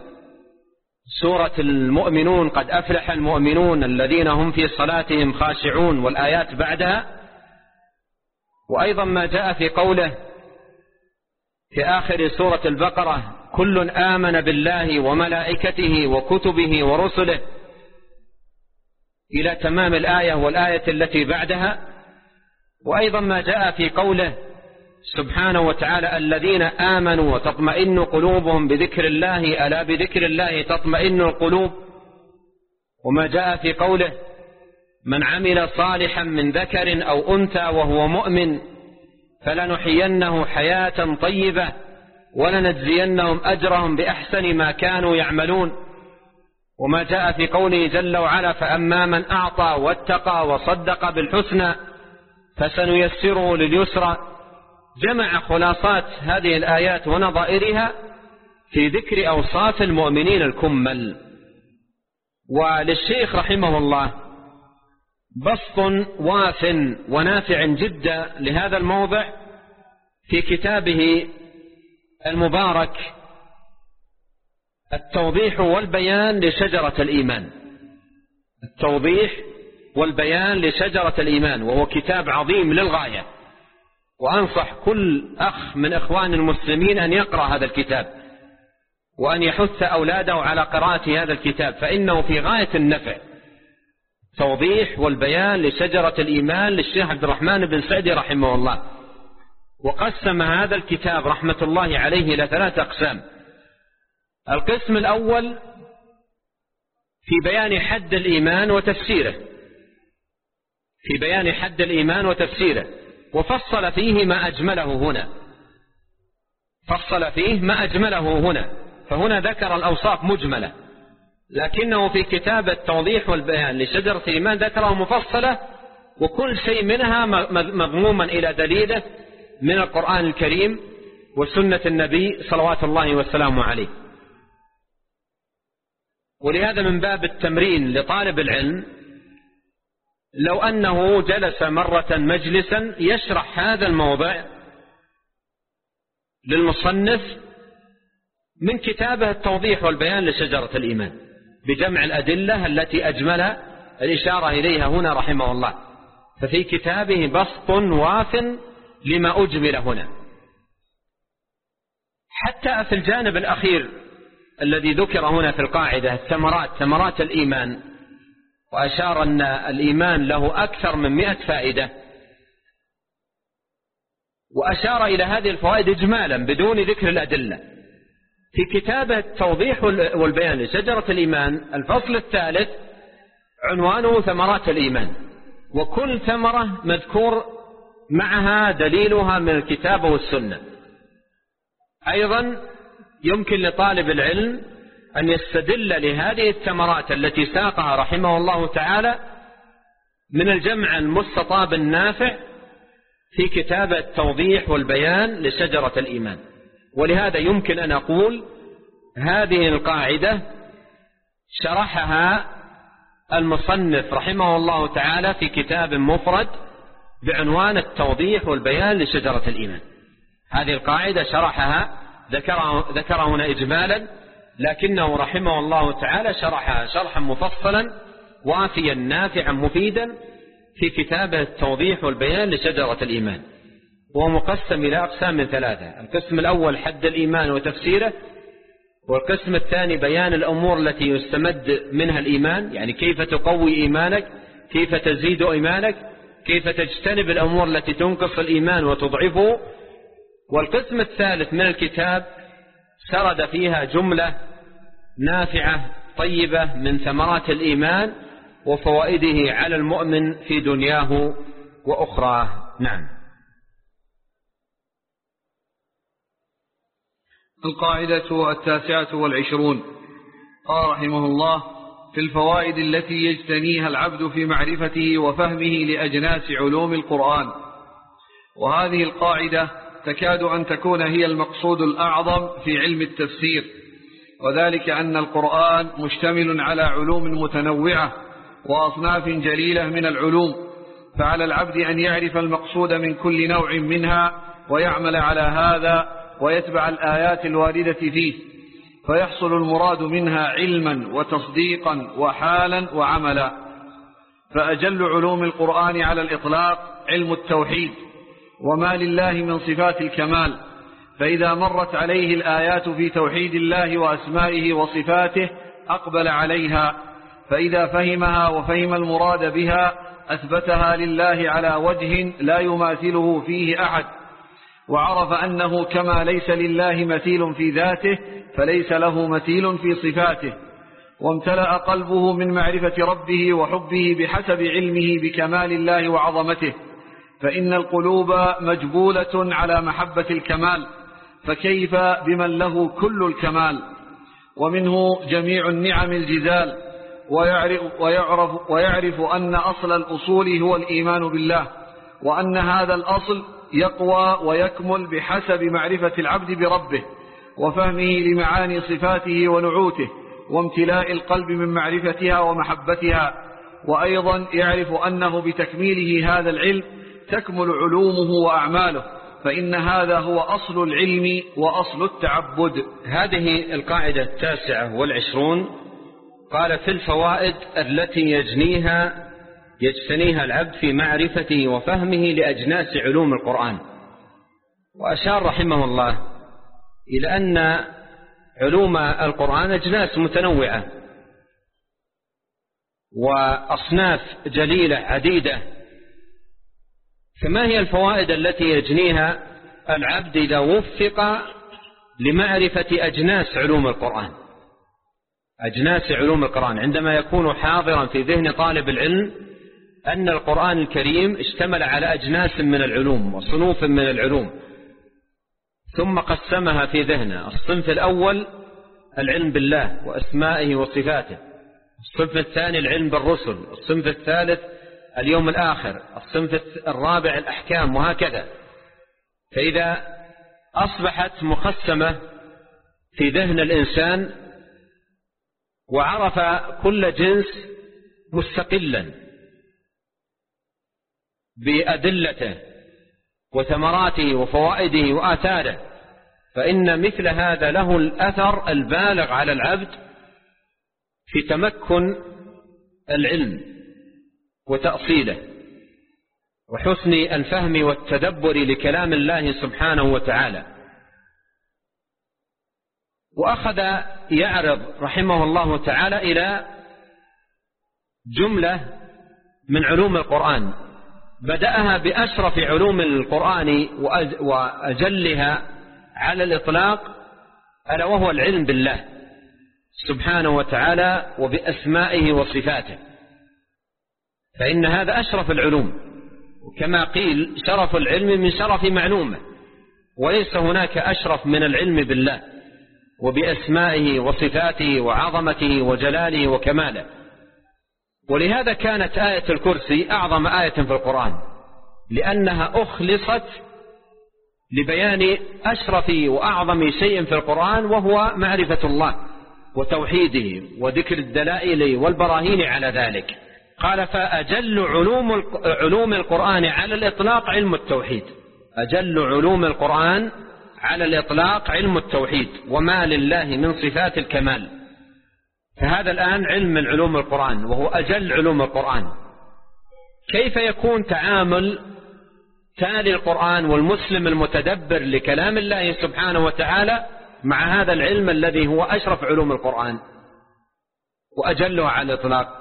سورة المؤمنون قد أفلح المؤمنون الذين هم في صلاتهم خاشعون والآيات بعدها. وأيضا ما جاء في قوله في آخر سورة البقرة كل آمن بالله وملائكته وكتبه ورسله إلى تمام الآية والآية التي بعدها. وأيضا ما جاء في قوله سبحانه وتعالى الذين آمنوا وتطمئن قلوبهم بذكر الله ألا بذكر الله تطمئن القلوب؟ وما جاء في قوله من عمل صالحا من ذكر أو أنثى وهو مؤمن فلنحيينه حياة طيبة ولنجزينهم أجرهم بأحسن ما كانوا يعملون. وما جاء في قوله جل وعلا فأما من أعطى واتقى وصدق بالحسنى فسنيسره لليسرى. جمع خلاصات هذه الآيات ونظائرها في ذكر أوصاف المؤمنين الكمل. وللشيخ رحمه الله بسط واف ونافع جدا لهذا الموضع في كتابه المبارك التوضيح والبيان لشجرة الإيمان. التوضيح والبيان لشجرة الإيمان وهو كتاب عظيم للغاية. وأنصح كل أخ من إخوان المسلمين أن يقرأ هذا الكتاب وأن يحث أولاده على قراءة هذا الكتاب فإنه في غاية النفع. توضيح والبيان لشجرة الإيمان للشيخ عبد الرحمن بن سعدي رحمه الله. وقسم هذا الكتاب رحمة الله عليه إلى ثلاث أقسام. القسم الأول في بيان حد الإيمان وتفسيره. في بيان حد الإيمان وتفسيره. وفصل فيه ما أجمله هنا. فصل فيه ما أجمله هنا. فهنا ذكر الأوصاف مجملة. لكنه في كتاب التوضيح والبيان لشجرة الإيمان ذكره مفصلة وكل شيء منها مضموما إلى دليله من القرآن الكريم وسنة النبي صلوات الله والسلام عليه. ولهذا من باب التمرين لطالب العلم لو أنه جلس مرة مجلسا يشرح هذا الموضع للمصنف من كتابه التوضيح والبيان لشجرة الإيمان بجمع الأدلة التي أجمل الإشارة إليها هنا رحمه الله. ففي كتابه بسط واف لما أجمل هنا. حتى في الجانب الأخير الذي ذكر هنا في القاعدة الثمرات ثمرات الإيمان وأشار أن الإيمان له أكثر من مئة فائدة. وأشار إلى هذه الفوائد إجمالا بدون ذكر الأدلة. في كتابة التوضيح والبيان لشجرة الإيمان الفصل الثالث عنوانه ثمرات الإيمان. وكل ثمرة مذكور معها دليلها من الكتاب والسنة. أيضا يمكن لطالب العلم أن يستدل لهذه الثمرات التي ساقها رحمه الله تعالى من الجمع المستطاب النافع في كتابة التوضيح والبيان لشجرة الإيمان. ولهذا يمكن أن أقول هذه القاعدة شرحها المصنف رحمه الله تعالى في كتاب مفرد بعنوان التوضيح والبيان لشجرة الإيمان. هذه القاعدة شرحها ذكرها هنا إجمالا لكنه رحمه الله تعالى شرحها شرحا مفصلا وافيا نافعا مفيدا في كتابه التوضيح والبيان لشجرة الإيمان. وهو مقسم إلى أقسام ثلاثة القسم الأول حد الإيمان وتفسيره والقسم الثاني بيان الأمور التي يستمد منها الإيمان يعني كيف تقوي إيمانك كيف تزيد إيمانك كيف تجتنب الأمور التي تنقص الإيمان وتضعفه. والقسم الثالث من الكتاب سرد فيها جملة نافعة طيبة من ثمرات الإيمان وفوائده على المؤمن في دنياه وأخراه. نعم. القاعدة التاسعة والعشرون. قال رحمه الله في الفوائد التي يجتنيها العبد في معرفته وفهمه لأجناس علوم القرآن. وهذه القاعدة تكاد أن تكون هي المقصود الأعظم في علم التفسير. وذلك أن القرآن مشتمل على علوم متنوعة وأصناف جليلة من العلوم فعلى العبد أن يعرف المقصود من كل نوع منها ويعمل على هذا ويتبع الآيات الواردة فيه فيحصل المراد منها علما وتصديقا وحالا وعملا. فأجل علوم القرآن على الإطلاق علم التوحيد وما لله من صفات الكمال. فإذا مرت عليه الآيات في توحيد الله وأسمائه وصفاته أقبل عليها. فإذا فهمها وفهم المراد بها أثبتها لله على وجه لا يماثله فيه أحد. وعرف أنه كما ليس لله مثيل في ذاته فليس له مثيل في صفاته. وامتلأ قلبه من معرفة ربه وحبه بحسب علمه بكمال الله وعظمته. فإن القلوب مجبولة على محبة الكمال. فكيف بمن له كل الكمال؟ ومنه جميع النعم الجزال ويعرف, ويعرف, ويعرف أن أصل الأصول هو الإيمان بالله وأن هذا الأصل يقوى ويكمل بحسب معرفة العبد بربه وفهمه لمعاني صفاته ونعوته وامتلاء القلب من معرفتها ومحبتها وأيضا يعرف أنه بتكميله هذا العلم تكمل علومه وأعماله. فإن هذا هو أصل العلم وأصل التعبد. هذه القاعدة التاسعة والعشرون. قال في الفوائد التي يجنيها يجتنيها العبد في معرفته وفهمه لأجناس علوم القرآن. وأشار رحمه الله إلى أن علوم القرآن أجناس متنوعة وأصناف جليلة عديدة. فما هي الفوائد التي يجنيها العبد إذا وفق لمعرفة أجناس علوم القرآن؟ أجناس علوم القرآن. عندما يكون حاضرا في ذهن طالب العلم أن القرآن الكريم اشتمل على أجناس من العلوم وصنوف من العلوم ثم قسمها في ذهنه. الصنف الأول العلم بالله وأسمائه وصفاته. الصنف الثاني العلم بالرسل. الصنف الثالث اليوم الآخر الصنف الرابع الأحكام وهكذا. فإذا أصبحت مقسمة في ذهن الإنسان وعرف كل جنس مستقلا بأدلته وثمراته وفوائده وآثاره فإن مثل هذا له الأثر البالغ على العبد في تمكن العلم. وتأصيله وحسن الفهم والتدبر لكلام الله سبحانه وتعالى. وأخذ يعرض رحمه الله تعالى إلى جملة من علوم القرآن. بدأها بأشرف علوم القرآن وأجلها على الإطلاق ألا وهو العلم بالله سبحانه وتعالى وبأسمائه وصفاته. فإن هذا أشرف العلوم. وكما قيل شرف العلم من شرف معلومة. وليس هناك أشرف من العلم بالله وبأسمائه وصفاته وعظمته وجلاله وكماله. ولهذا كانت آية الكرسي أعظم آية في القرآن لأنها أخلصت لبيان أشرف وأعظم شيء في القرآن وهو معرفة الله وتوحيده وذكر الدلائل والبراهين على ذلك. قال فأجل علوم علوم القرآن على الإطلاق علم التوحيد. أجل علوم القرآن على الإطلاق علم التوحيد وما لله من صفات الكمال. فهذا الآن علم من علوم القرآن وهو أجل علوم القرآن. كيف يكون تعامل تالي القرآن والمسلم المتدبر لكلام الله سبحانه وتعالى مع هذا العلم الذي هو أشرف علوم القرآن؟ وأجلها على الإطلاق.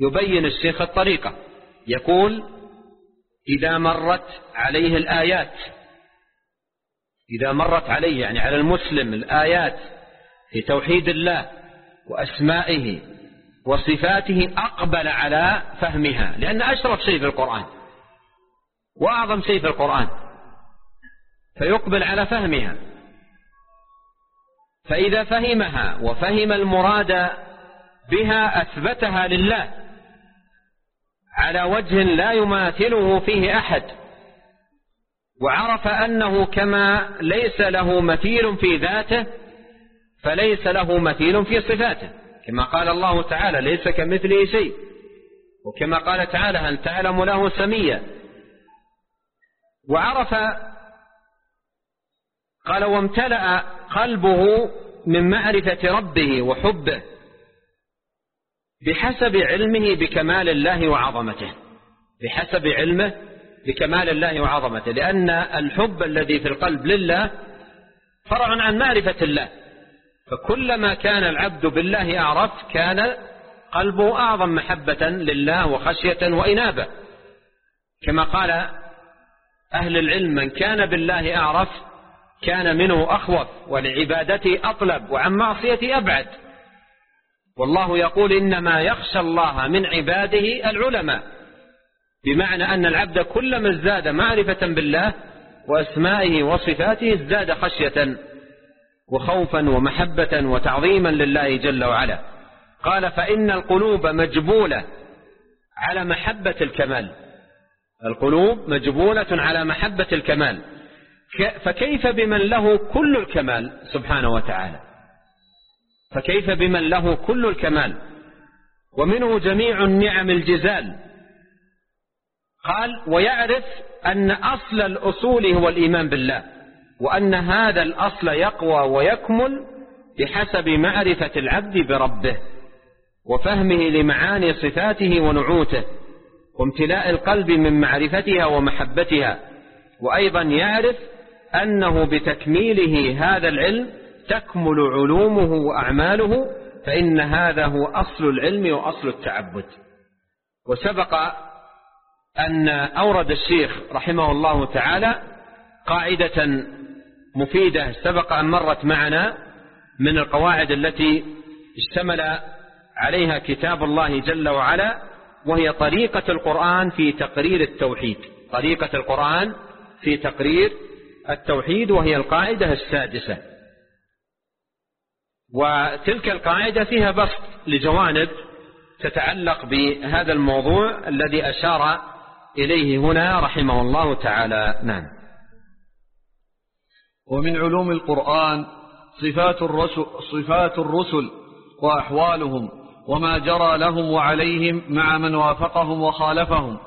يبين الشيخ الطريقة. يقول إذا مرت عليه الآيات إذا مرت عليه يعني على المسلم الآيات في توحيد الله وأسمائه وصفاته أقبل على فهمها لأن أشرف شيء في القرآن وأعظم شيء في القرآن فيقبل على فهمها. فإذا فهمها وفهم المراد بها أثبتها لله. على وجه لا يماثله فيه أحد وعرف أنه كما ليس له مثيل في ذاته فليس له مثيل في صفاته كما قال الله تعالى ليس كمثله شيء وكما قال تعالى هل تعلم له سميا؟ وعرف قال وامتلأ قلبه من معرفة ربه وحبه. بحسب علمه بكمال الله وعظمته. بحسب علمه بكمال الله وعظمته. لأن الحب الذي في القلب لله فرع عن معرفة الله. فكلما كان العبد بالله أعرف كان قلبه أعظم محبة لله وخشية وإنابة. كما قال أهل العلم من كان بالله أعرف كان منه أخوف ولعبادته أطلب وعن معصيته أبعد. والله يقول إنما يخشى الله من عباده العلماء بمعنى أن العبد كلما ازداد معرفة بالله وأسمائه وصفاته ازداد خشية وخوفا ومحبة وتعظيما لله جل وعلا. قال فإن القلوب مجبولة على محبة الكمال. القلوب مجبولة على محبة الكمال. فكيف بمن له كل الكمال؟ سبحانه وتعالى. فكيف بمن له كل الكمال؟ ومنه جميع النعم الجزال. قال ويعرف أن أصل الأصول هو الإيمان بالله وأن هذا الأصل يقوى ويكمل بحسب معرفة العبد بربه وفهمه لمعاني صفاته ونعوته وامتلاء القلب من معرفتها ومحبتها. وأيضا يعرف أنه بتكميله هذا العلم تكمل علومه وأعماله فإن هذا هو أصل العلم وأصل التعبد. وسبق أن أورد الشيخ رحمه الله تعالى قاعدة مفيدة سبق أن مرت معنا من القواعد التي اشتمل عليها كتاب الله جل وعلا وهي طريقة القرآن في تقرير التوحيد. طريقة القرآن في تقرير التوحيد وهي القاعدة السادسة. وتلك القاعدة فيها بسط لجوانب تتعلق بهذا الموضوع الذي أشار إليه هنا رحمه الله تعالى. نعم. ومن علوم القرآن صفات الرسل, صفات الرسل وأحوالهم وما جرى لهم وعليهم مع من وافقهم وخالفهم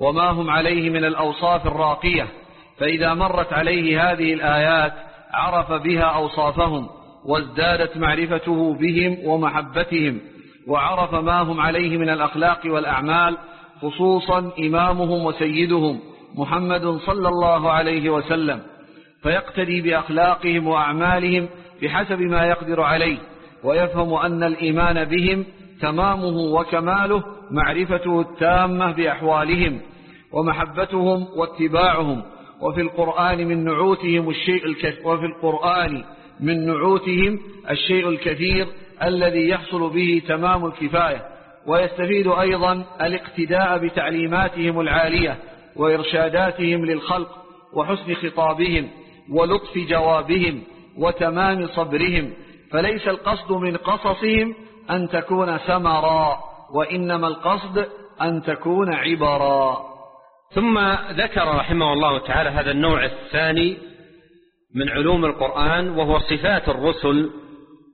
وما هم عليه من الأوصاف الراقية فإذا مرت عليه هذه الآيات عرف بها أوصافهم وازدادت معرفته بهم ومحبتهم وعرف ما هم عليه من الأخلاق والأعمال خصوصا إمامهم وسيدهم محمد صلى الله عليه وسلم. فيقتدي بأخلاقهم وأعمالهم بحسب ما يقدر عليه ويفهم أن الإيمان بهم تمامه وكماله معرفته التامة بأحوالهم ومحبتهم واتباعهم. وفي القرآن من نعوتهم الشيء الكثير وفي القرآن من نعوتهم الشيء الكثير الذي يحصل به تمام الكفاية. ويستفيد أيضا الاقتداء بتعليماتهم العالية وإرشاداتهم للخلق وحسن خطابهم ولطف جوابهم وتمام صبرهم. فليس القصد من قصصهم أن تكون سمرا وإنما القصد أن تكون عبرا. ثم ذكر رحمه الله تعالى هذا النوع الثاني من علوم القرآن وهو صفات الرسل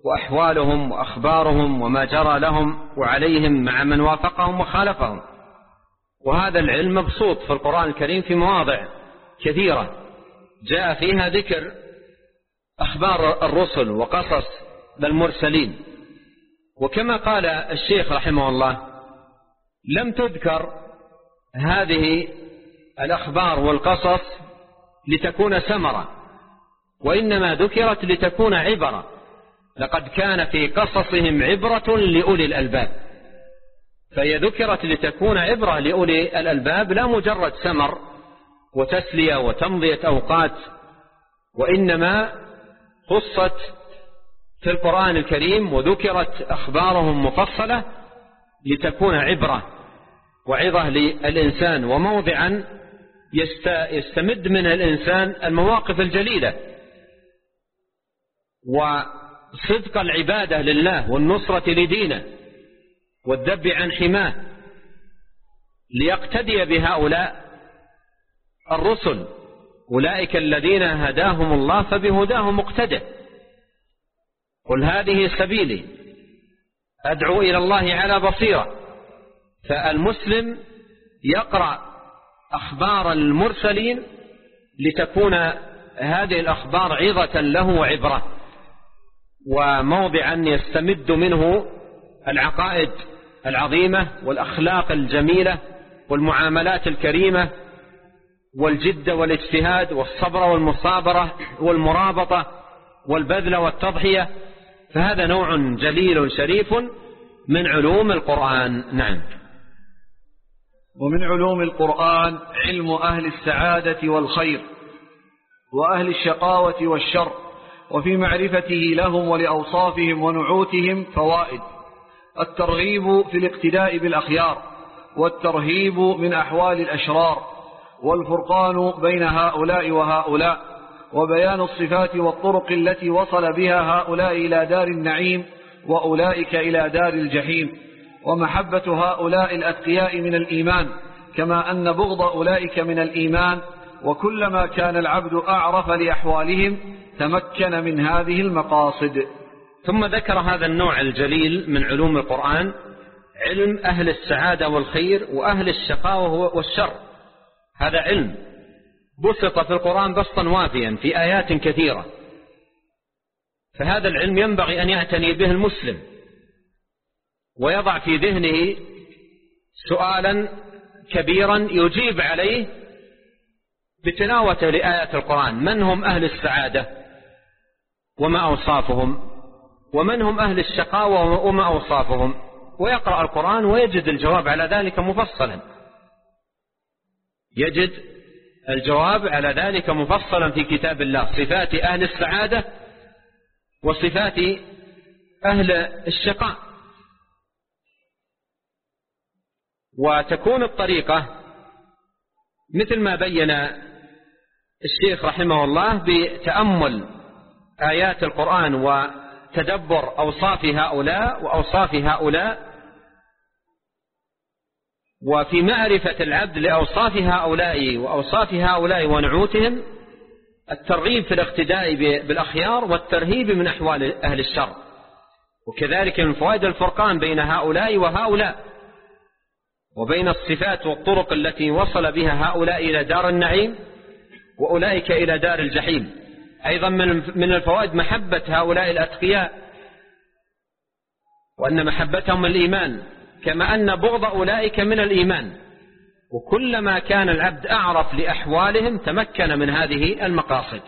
وأحوالهم وأخبارهم وما جرى لهم وعليهم مع من وافقهم وخالفهم. وهذا العلم مبسوط في القرآن الكريم في مواضع كثيرة. جاء فيها ذكر أخبار الرسل وقصص المرسلين. وكما قال الشيخ رحمه الله لم تذكر هذه الأخبار والقصص لتكون سمرة وإنما ذكرت لتكون عبرة. لقد كان في قصصهم عبرة لأولي الألباب. فهي ذكرت لتكون عبرة لأولي الألباب لا مجرد سمر وتسلية وتمضية أوقات وإنما خصت في القرآن الكريم وذكرت أخبارهم مفصلة لتكون عبرة وعظة للإنسان وموضعا يستمد منها الإنسان المواقف الجليلة. وصدق العبادة لله والنصرة لدينه والذب عن حماه ليقتدي بهؤلاء الرسل أولئك الذين هداهم الله فبهداهم مقتدى قل هذه سبيلي أدعو إلى الله على بصيرة فالمسلم يقرأ أخبار المرسلين لتكون هذه الأخبار عظة له وعبرة. وموضعا يستمد منه العقائد العظيمة والأخلاق الجميلة والمعاملات الكريمة والجد والاجتهاد والصبر والمصابرة والمرابطة والبذل والتضحية فهذا نوع جليل شريف من علوم القرآن. نعم. ومن علوم القرآن علم أهل السعادة والخير وأهل الشقاوة والشر. وفي معرفته لهم ولأوصافهم ونعوتهم فوائد. الترغيب في الاقتداء بالأخيار والترهيب من أحوال الأشرار والفرقان بين هؤلاء وهؤلاء وبيان الصفات والطرق التي وصل بها هؤلاء إلى دار النعيم وأولئك إلى دار الجحيم. ومحبة هؤلاء الأتقياء من الإيمان كما أن بغض أولئك من الإيمان وكلما كان العبد أعرف لأحوالهم تمكن من هذه المقاصد. ثم ذكر هذا النوع الجليل من علوم القرآن علم أهل السعادة والخير وأهل الشقاوة والشر. هذا علم. بسط في القرآن بسطا وافيا في آيات كثيرة. فهذا العلم ينبغي أن يعتني به المسلم. ويضع في ذهنه سؤالا كبيرا يجيب عليه بتلاوته لآيات القرآن. من هم أهل السعادة؟ وما أوصافهم ومن هم أهل الشقاوة وما أوصافهم. ويقرأ القرآن ويجد الجواب على ذلك مفصلا. يجد الجواب على ذلك مفصلا في كتاب الله. صفات أهل السعادة وصفات أهل الشقاء. وتكون الطريقة مثل ما بين الشيخ رحمه الله بتأمل آيات القرآن وتدبر أوصاف هؤلاء وأوصاف هؤلاء وفي معرفة العبد لأوصاف هؤلاء وأوصاف هؤلاء ونعوتهم الترغيب في الاقتداء بالأخيار والترهيب من أحوال أهل الشر. وكذلك من فوائد الفرقان بين هؤلاء وهؤلاء وبين الصفات والطرق التي وصل بها هؤلاء إلى دار النعيم وأولئك إلى دار الجحيم. أيضا من الفوائد محبة هؤلاء الأتقياء وأن محبتهم الإيمان كما أن بغض أولئك من الإيمان. وكلما كان العبد أعرف لأحوالهم تمكن من هذه المقاصد.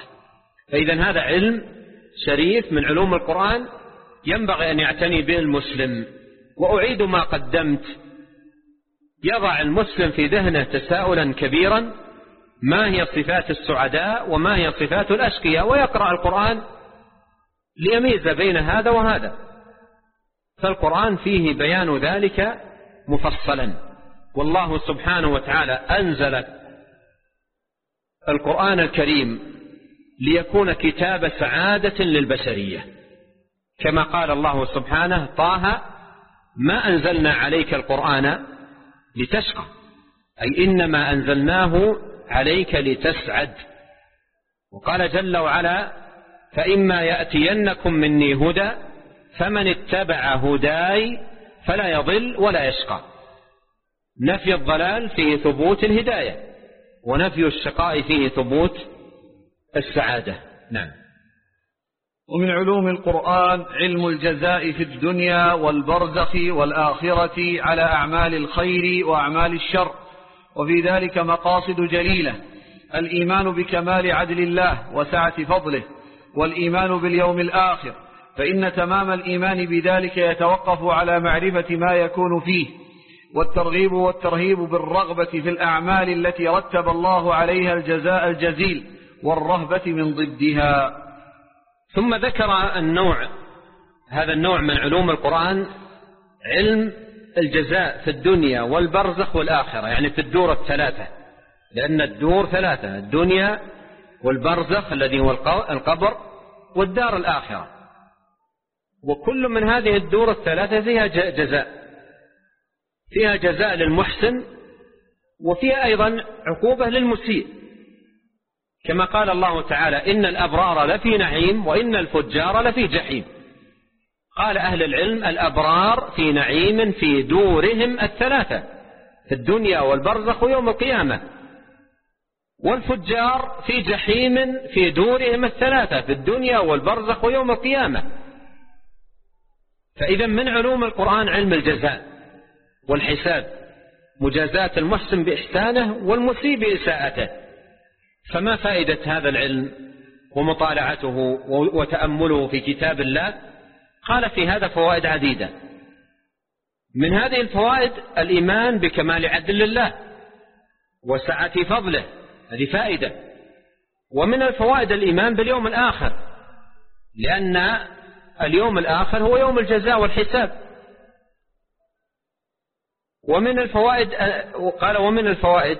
فإذا هذا علم شريف من علوم القرآن ينبغي أن يعتني به المسلم. وأعيد ما قدمت. يضع المسلم في ذهنه تساؤلا كبيرا ما هي صفات السعداء وما هي صفات الأشقياء ويقرأ القرآن ليميز بين هذا وهذا. فالقرآن فيه بيان ذلك مفصلا. والله سبحانه وتعالى أنزل القرآن الكريم ليكون كتاب سعادة للبشرية. كما قال الله سبحانه طه ما أنزلنا عليك القرآن لتشقى أي إنما أنزلناه عليك لتسعد. وقال جل وعلا فإما يأتينكم مني هدى فمن اتبع هداي فلا يضل ولا يشقى. نفي الضلال فيه ثبوت الهداية ونفي الشقاء فيه ثبوت السعادة. نعم. ومن علوم القرآن علم الجزاء في الدنيا والبرزخ والآخرة على أعمال الخير وأعمال الشر. وفي ذلك مقاصد جليلة. الإيمان بكمال عدل الله وسعة فضله والإيمان باليوم الآخر. فإن تمام الإيمان بذلك يتوقف على معرفة ما يكون فيه والترغيب والترهيب بالرغبة في الأعمال التي رتب الله عليها الجزاء الجزيل والرهبة من ضدها. ثم ذكر النوع هذا النوع من علوم القرآن علم الجزاء في الدنيا والبرزخ والآخرة يعني في الدور الثلاثة. لأن الدور ثلاثة الدنيا والبرزخ الذي هو القبر والدار الآخرة. وكل من هذه الدور الثلاثة فيها جزاء. فيها جزاء للمحسن وفيها أيضا عقوبة للمسيء. كما قال الله تعالى إن الأبرار لفي نعيم وإن الفجار لفي جحيم. قال أهل العلم الأبرار في نعيم في دورهم الثلاثة في الدنيا والبرزخ ويوم القيامة. والفجار في جحيم في دورهم الثلاثة في الدنيا والبرزخ ويوم القيامة. فإذا من علوم القرآن علم الجزاء والحساب مجازاة المحسن بإحسانه والمسيء بإساءته. فما فائدة هذا العلم ومطالعته وتأمله في كتاب الله؟ قال في هذا فوائد عديدة. من هذه الفوائد الإيمان بكمال عدل الله وسعة فضله هذه فائدة. ومن الفوائد الإيمان باليوم الآخر لأن اليوم الآخر هو يوم الجزاء والحساب. ومن الفوائد قال ومن الفوائد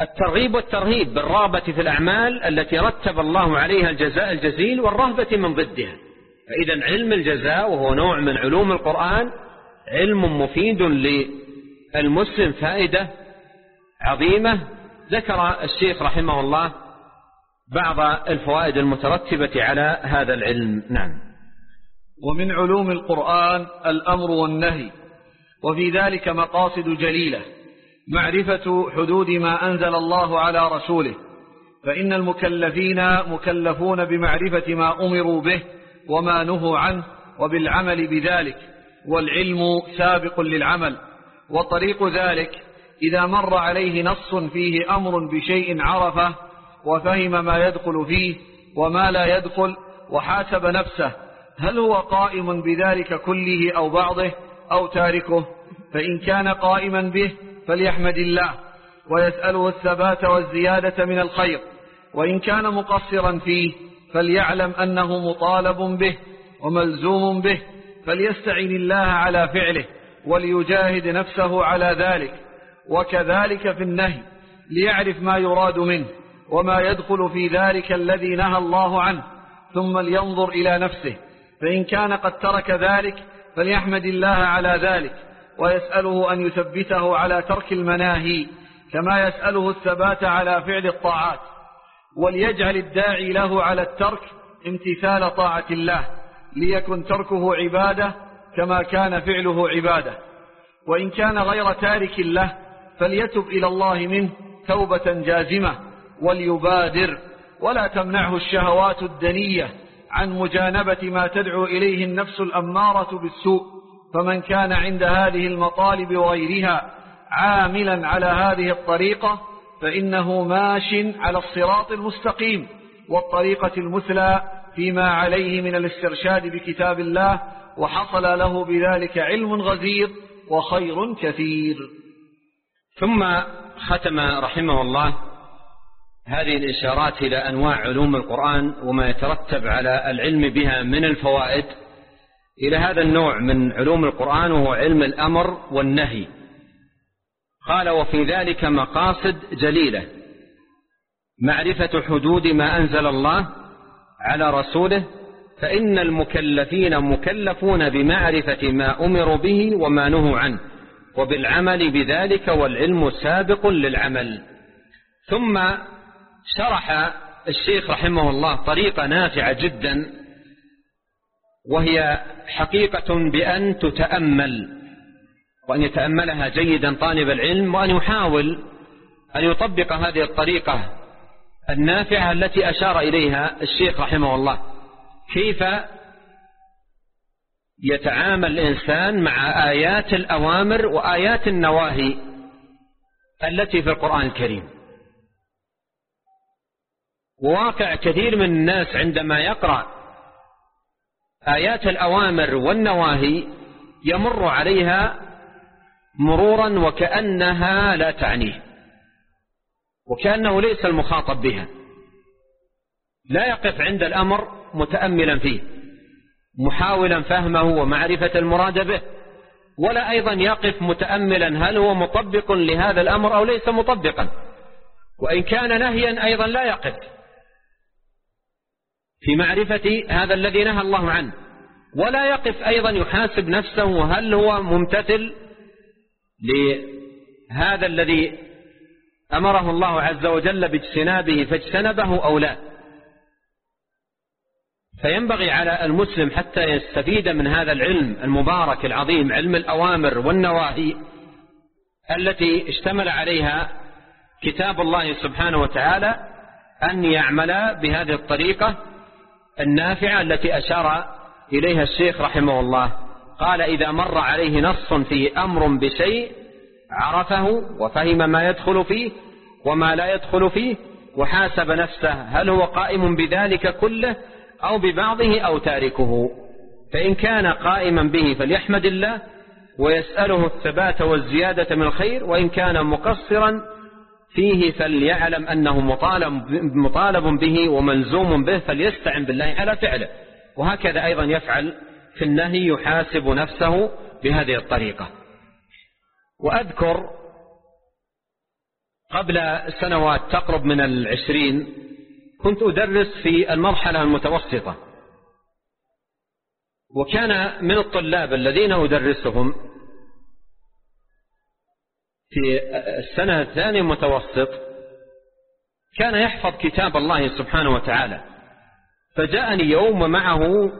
الترغيب والترهيب بالرغبة في الأعمال التي رتب الله عليها الجزاء الجزيل والرهبة من ضدها. فإذا علم الجزاء وهو نوع من علوم القرآن علم مفيد للمسلم فائدة عظيمة. ذكر الشيخ رحمه الله بعض الفوائد المترتبة على هذا العلم. نعم. ومن علوم القرآن الأمر والنهي وفي ذلك مقاصد جليلة. معرفة حدود ما أنزل الله على رسوله. فإن المكلفين مكلفون بمعرفة ما أمروا به وما نهوا عنه وبالعمل بذلك. والعلم سابق للعمل. وطريق ذلك إذا مر عليه نص فيه أمر بشيء عرفه وفهم ما يدخل فيه وما لا يدخل وحاسب نفسه. هل هو قائم بذلك كله أو بعضه أو تاركه؟ فإن كان قائما به فليحمد الله ويسأله الثبات والزيادة من الخير. وإن كان مقصرا فيه فليعلم أنه مطالب به وملزوم به فليستعين الله على فعله وليجاهد نفسه على ذلك. وكذلك في النهي ليعرف ما يراد منه وما يدخل في ذلك الذي نهى الله عنه ثم لينظر إلى نفسه. فإن كان قد ترك ذلك فليحمد الله على ذلك. ويسأله أن يثبته على ترك المناهي كما يسأله الثبات على فعل الطاعات. وليجعل الداعي له على الترك امتثال طاعة الله ليكن تركه عبادة كما كان فعله عبادة. وإن كان غير تارك له فليتب إلى الله منه توبة جازمة وليبادر. ولا تمنعه الشهوات الدنية عن مجانبة ما تدعو إليه النفس الأمارة بالسوء. فمن كان عند هذه المطالب وغيرها عاملا على هذه الطريقة فإنه ماش على الصراط المستقيم والطريقة المثلى فيما عليه من الاسترشاد بكتاب الله وحصل له بذلك علم غزير وخير كثير. ثم ختم رحمه الله هذه الإشارات إلى أنواع علوم القرآن وما يترتب على العلم بها من الفوائد إلى هذا النوع من علوم القرآن وهو علم الأمر والنهي. قال وفي ذلك مقاصد جليلة. معرفة حدود ما أنزل الله على رسوله فإن المكلفين مكلفون بمعرفة ما أمروا به وما نهوا عنه وبالعمل بذلك والعلم سابق للعمل. ثم شرح الشيخ رحمه الله طريقة نافعة جدا وهي حقيقة بأن تتأمل وأن يتأملها جيدا طالب العلم وأن يحاول أن يطبق هذه الطريقة النافعة التي أشار إليها الشيخ رحمه الله. كيف يتعامل الإنسان مع آيات الأوامر وآيات النواهي التي في القرآن الكريم؟ وواقع كثير من الناس عندما يقرأ آيات الأوامر والنواهي يمر عليها مرورا وكأنها لا تعنيه وكأنه ليس المخاطب بها لا يقف عند الأمر متأملا فيه محاولا فهمه ومعرفة المراد به ولا أيضا يقف متأملا هل هو مطبق لهذا الأمر أو ليس مطبقا وإن كان نهيا أيضا لا يقف. في معرفة هذا الذي نهى الله عنه. ولا يقف أيضا يحاسب نفسه هل هو ممتثل لهذا الذي أمره الله عز وجل باجتنابه فاجتنبه أو لا. فينبغي على المسلم حتى يستفيد من هذا العلم المبارك العظيم علم الأوامر والنواهي التي اشتمل عليها كتاب الله سبحانه وتعالى أن يعمل بهذه الطريقة النافعة التي أشار إليها الشيخ رحمه الله. قال إذا مر عليه نص فيه أمر بشيء عرفه وفهم ما يدخل فيه وما لا يدخل فيه وحاسب نفسه هل هو قائم بذلك كله أو ببعضه أو تاركه. فإن كان قائما به فليحمد الله ويسأله الثبات والزيادة من الخير وإن كان مقصرا فيه فليعلم أنه مطالب, مطالب به وملزوم به فليستعن بالله على فعله. وهكذا أيضا يفعل في النهي يحاسب نفسه بهذه الطريقة. وأذكر قبل سنوات تقرب من العشرين كنت أدرس في المرحلة المتوسطة. وكان من الطلاب الذين أدرسهم في السنة الثانية متوسط كان يحفظ كتاب الله سبحانه وتعالى. فجاءني يوم ومعه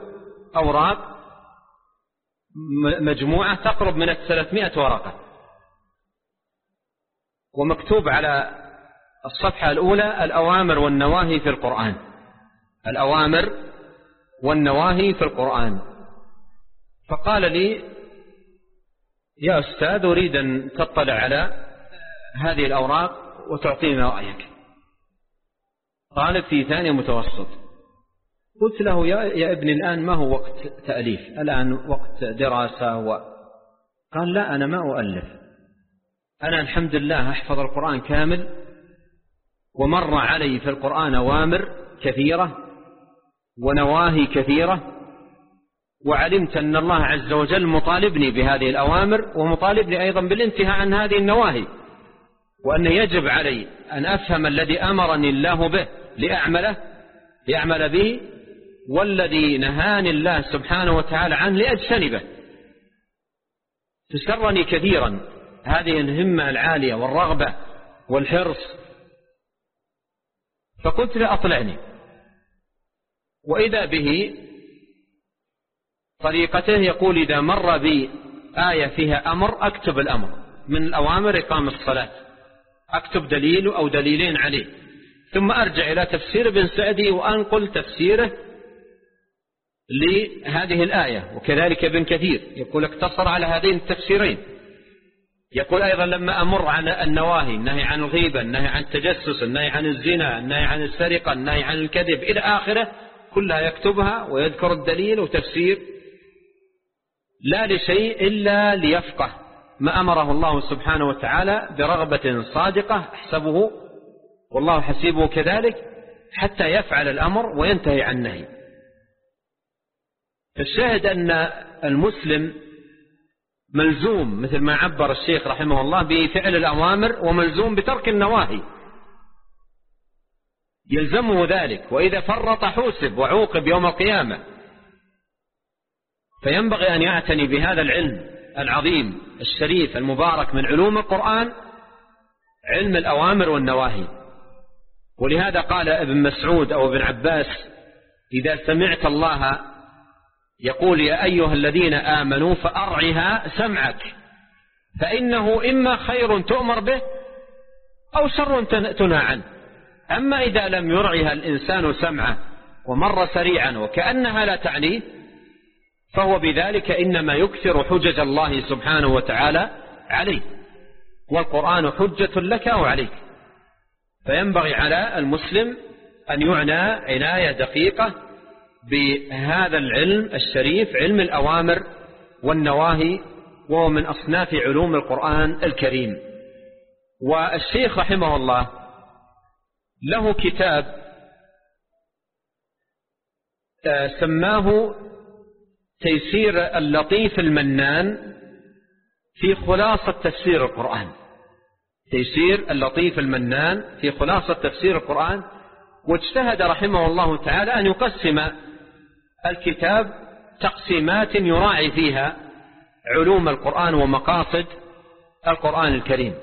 أوراق مجموعة تقرب من الثلاثمائة ورقة. ومكتوب على الصفحة الأولى الأوامر والنواهي في القرآن. الأوامر والنواهي في القرآن. فقال لي يا أستاذ أريد أن تطلع على هذه الأوراق وتعطيني رأيك. قال في ثاني متوسط. قلت له يا, يا ابني الآن ما هو وقت تأليف؟ الآن وقت دراسة و... قال لا أنا ما أؤلف. أنا الحمد لله أحفظ القرآن كامل ومر علي في القرآن أوامر كثيرة ونواهي كثيرة وعلمت أن الله عز وجل مطالبني بهذه الأوامر ومطالبني أيضا بالانتهاء عن هذه النواهي وأن يجب علي أن أفهم الذي أمرني الله به لأعمله لأعمل به والذي نهاني الله سبحانه وتعالى عنه لأجتنبه. تسرني كثيرا هذه الهمة العالية والرغبة والحرص. فقلت لأطلعني وإذا به طريقته يقول إذا مر بي آية فيها أمر أكتب الأمر. من الأوامر إقام الصلاة. أكتب دليل أو دليلين عليه. ثم أرجع إلى تفسير ابن سعدي وأنقل تفسيره لهذه الآية. وكذلك ابن كثير يقول اقتصر على هذين التفسيرين. يقول أيضا لما أمر عن النواهي النهي عن الغيبة النهي عن التجسس النهي عن الزنا النهي عن السرقة النهي عن الكذب إلى آخره كلها يكتبها ويذكر الدليل وتفسير لا لشيء إلا ليفقه. ما أمره الله سبحانه وتعالى برغبة صادقة أحسبه والله حسيبه كذلك حتى يفعل الأمر وينتهي عن النهي. فالشاهد أن المسلم ملزوم مثل ما عبر الشيخ رحمه الله بفعل الأوامر وملزوم بترك النواهي. يلزمه ذلك وإذا فرط حوسب وعوقب يوم القيامة فينبغي أن يعتني بهذا العلم العظيم الشريف المبارك من علوم القرآن علم الأوامر والنواهي. ولهذا قال ابن مسعود أو ابن عباس إذا سمعت الله يقول يا أيها الذين آمنوا فأرعها سمعك فإنه إما خير تؤمر به أو شر تنهى عنه أما إذا لم يرعها الإنسان سمعه ومر سريعا وكأنها لا تعنيه فهو بذلك إنما يكثر حجج الله سبحانه وتعالى عليه والقرآن حجة لك أو عليك فينبغي على المسلم أن يعنى عناية دقيقة بهذا العلم الشريف علم الأوامر والنواهي وهو من أصناف علوم القرآن الكريم. والشيخ رحمه الله له كتاب آه، سماه تيسير اللطيف المنان في خلاصة تفسير القرآن. تيسير اللطيف المنان في خلاصة تفسير القرآن. واجتهد رحمه الله تعالى أن يقسم الكتاب تقسيمات يراعي فيها علوم القرآن ومقاصد القرآن الكريم.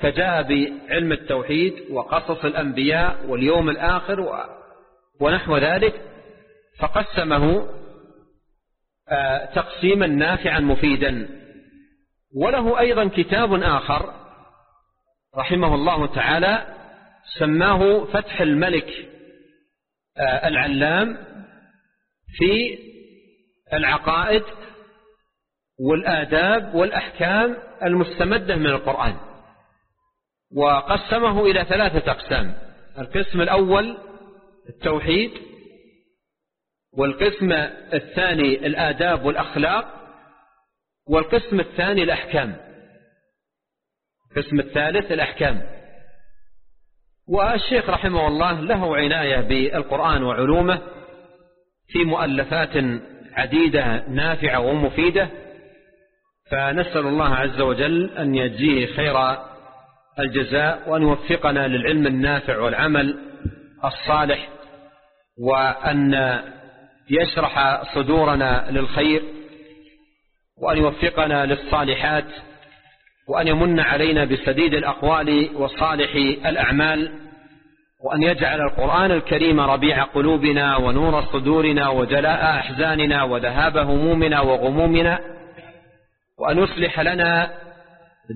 فجاء بعلم التوحيد وقصص الأنبياء واليوم الآخر ونحو ذلك فقسمه تقسيما نافعا مفيدا. وله أيضا كتاب آخر رحمه الله تعالى سماه فتح الملك آه، العلام في العقائد والآداب والأحكام المستمدة من القرآن. وقسمه إلى ثلاثة أقسام القسم الأول التوحيد والقسم الثاني الآداب والأخلاق والقسم الثاني الأحكام. القسم الثالث الأحكام. والشيخ رحمه الله له عناية بالقرآن وعلومه في مؤلفات عديدة نافعة ومفيدة فنسأل الله عز وجل أن يجزيه خير الجزاء وأن يوفقنا للعلم النافع والعمل الصالح وأن يشرح صدورنا للخير وأن يوفقنا للصالحات وأن يمن علينا بسديد الأقوال وصالح الأعمال وأن يجعل القرآن الكريم ربيع قلوبنا ونور صدورنا وجلاء أحزاننا وذهاب همومنا وغمومنا وأن يصلح لنا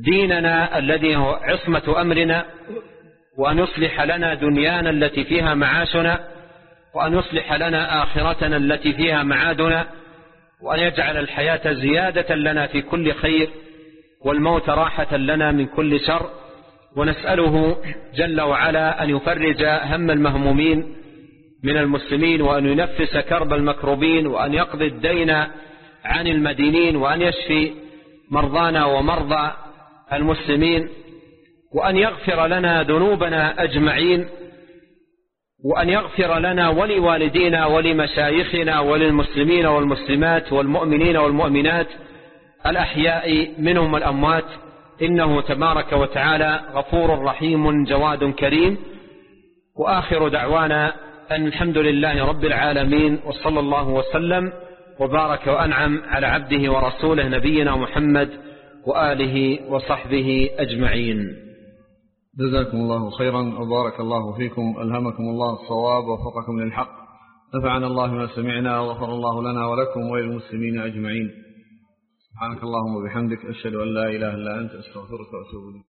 ديننا الذي هو عصمة أمرنا وأن يصلح لنا دنيانا التي فيها معاشنا وأن يصلح لنا آخرتنا التي فيها معادنا وأن يجعل الحياة زيادة لنا في كل خير والموت راحة لنا من كل شر. ونسأله جل وعلا أن يفرج هم المهمومين من المسلمين وأن ينفس كرب المكروبين وأن يقضي الدين عن المدينين وأن يشفي مرضانا ومرضى المسلمين وأن يغفر لنا ذنوبنا أجمعين. وأن يغفر لنا ولوالدينا ولمشايخنا وللمسلمين والمسلمات والمؤمنين والمؤمنات الأحياء منهم الأموات إنه تبارك وتعالى غفور رحيم جواد كريم وآخر دعوانا أن الحمد لله رب العالمين وصلى الله وسلم وبارك وأنعم على عبده ورسوله نبينا محمد وآله وصحبه أجمعين جزاكم الله خيرا وبارك الله فيكم ألهمكم الله الصواب ووفقكم للحق. نفعنا الله ما سمعنا وغفر الله لنا ولكم وللمسلمين أجمعين. سبحانك اللهم وبحمدك أشهد أن لا إله إلا أنت أستغفرك وأتوب إليك.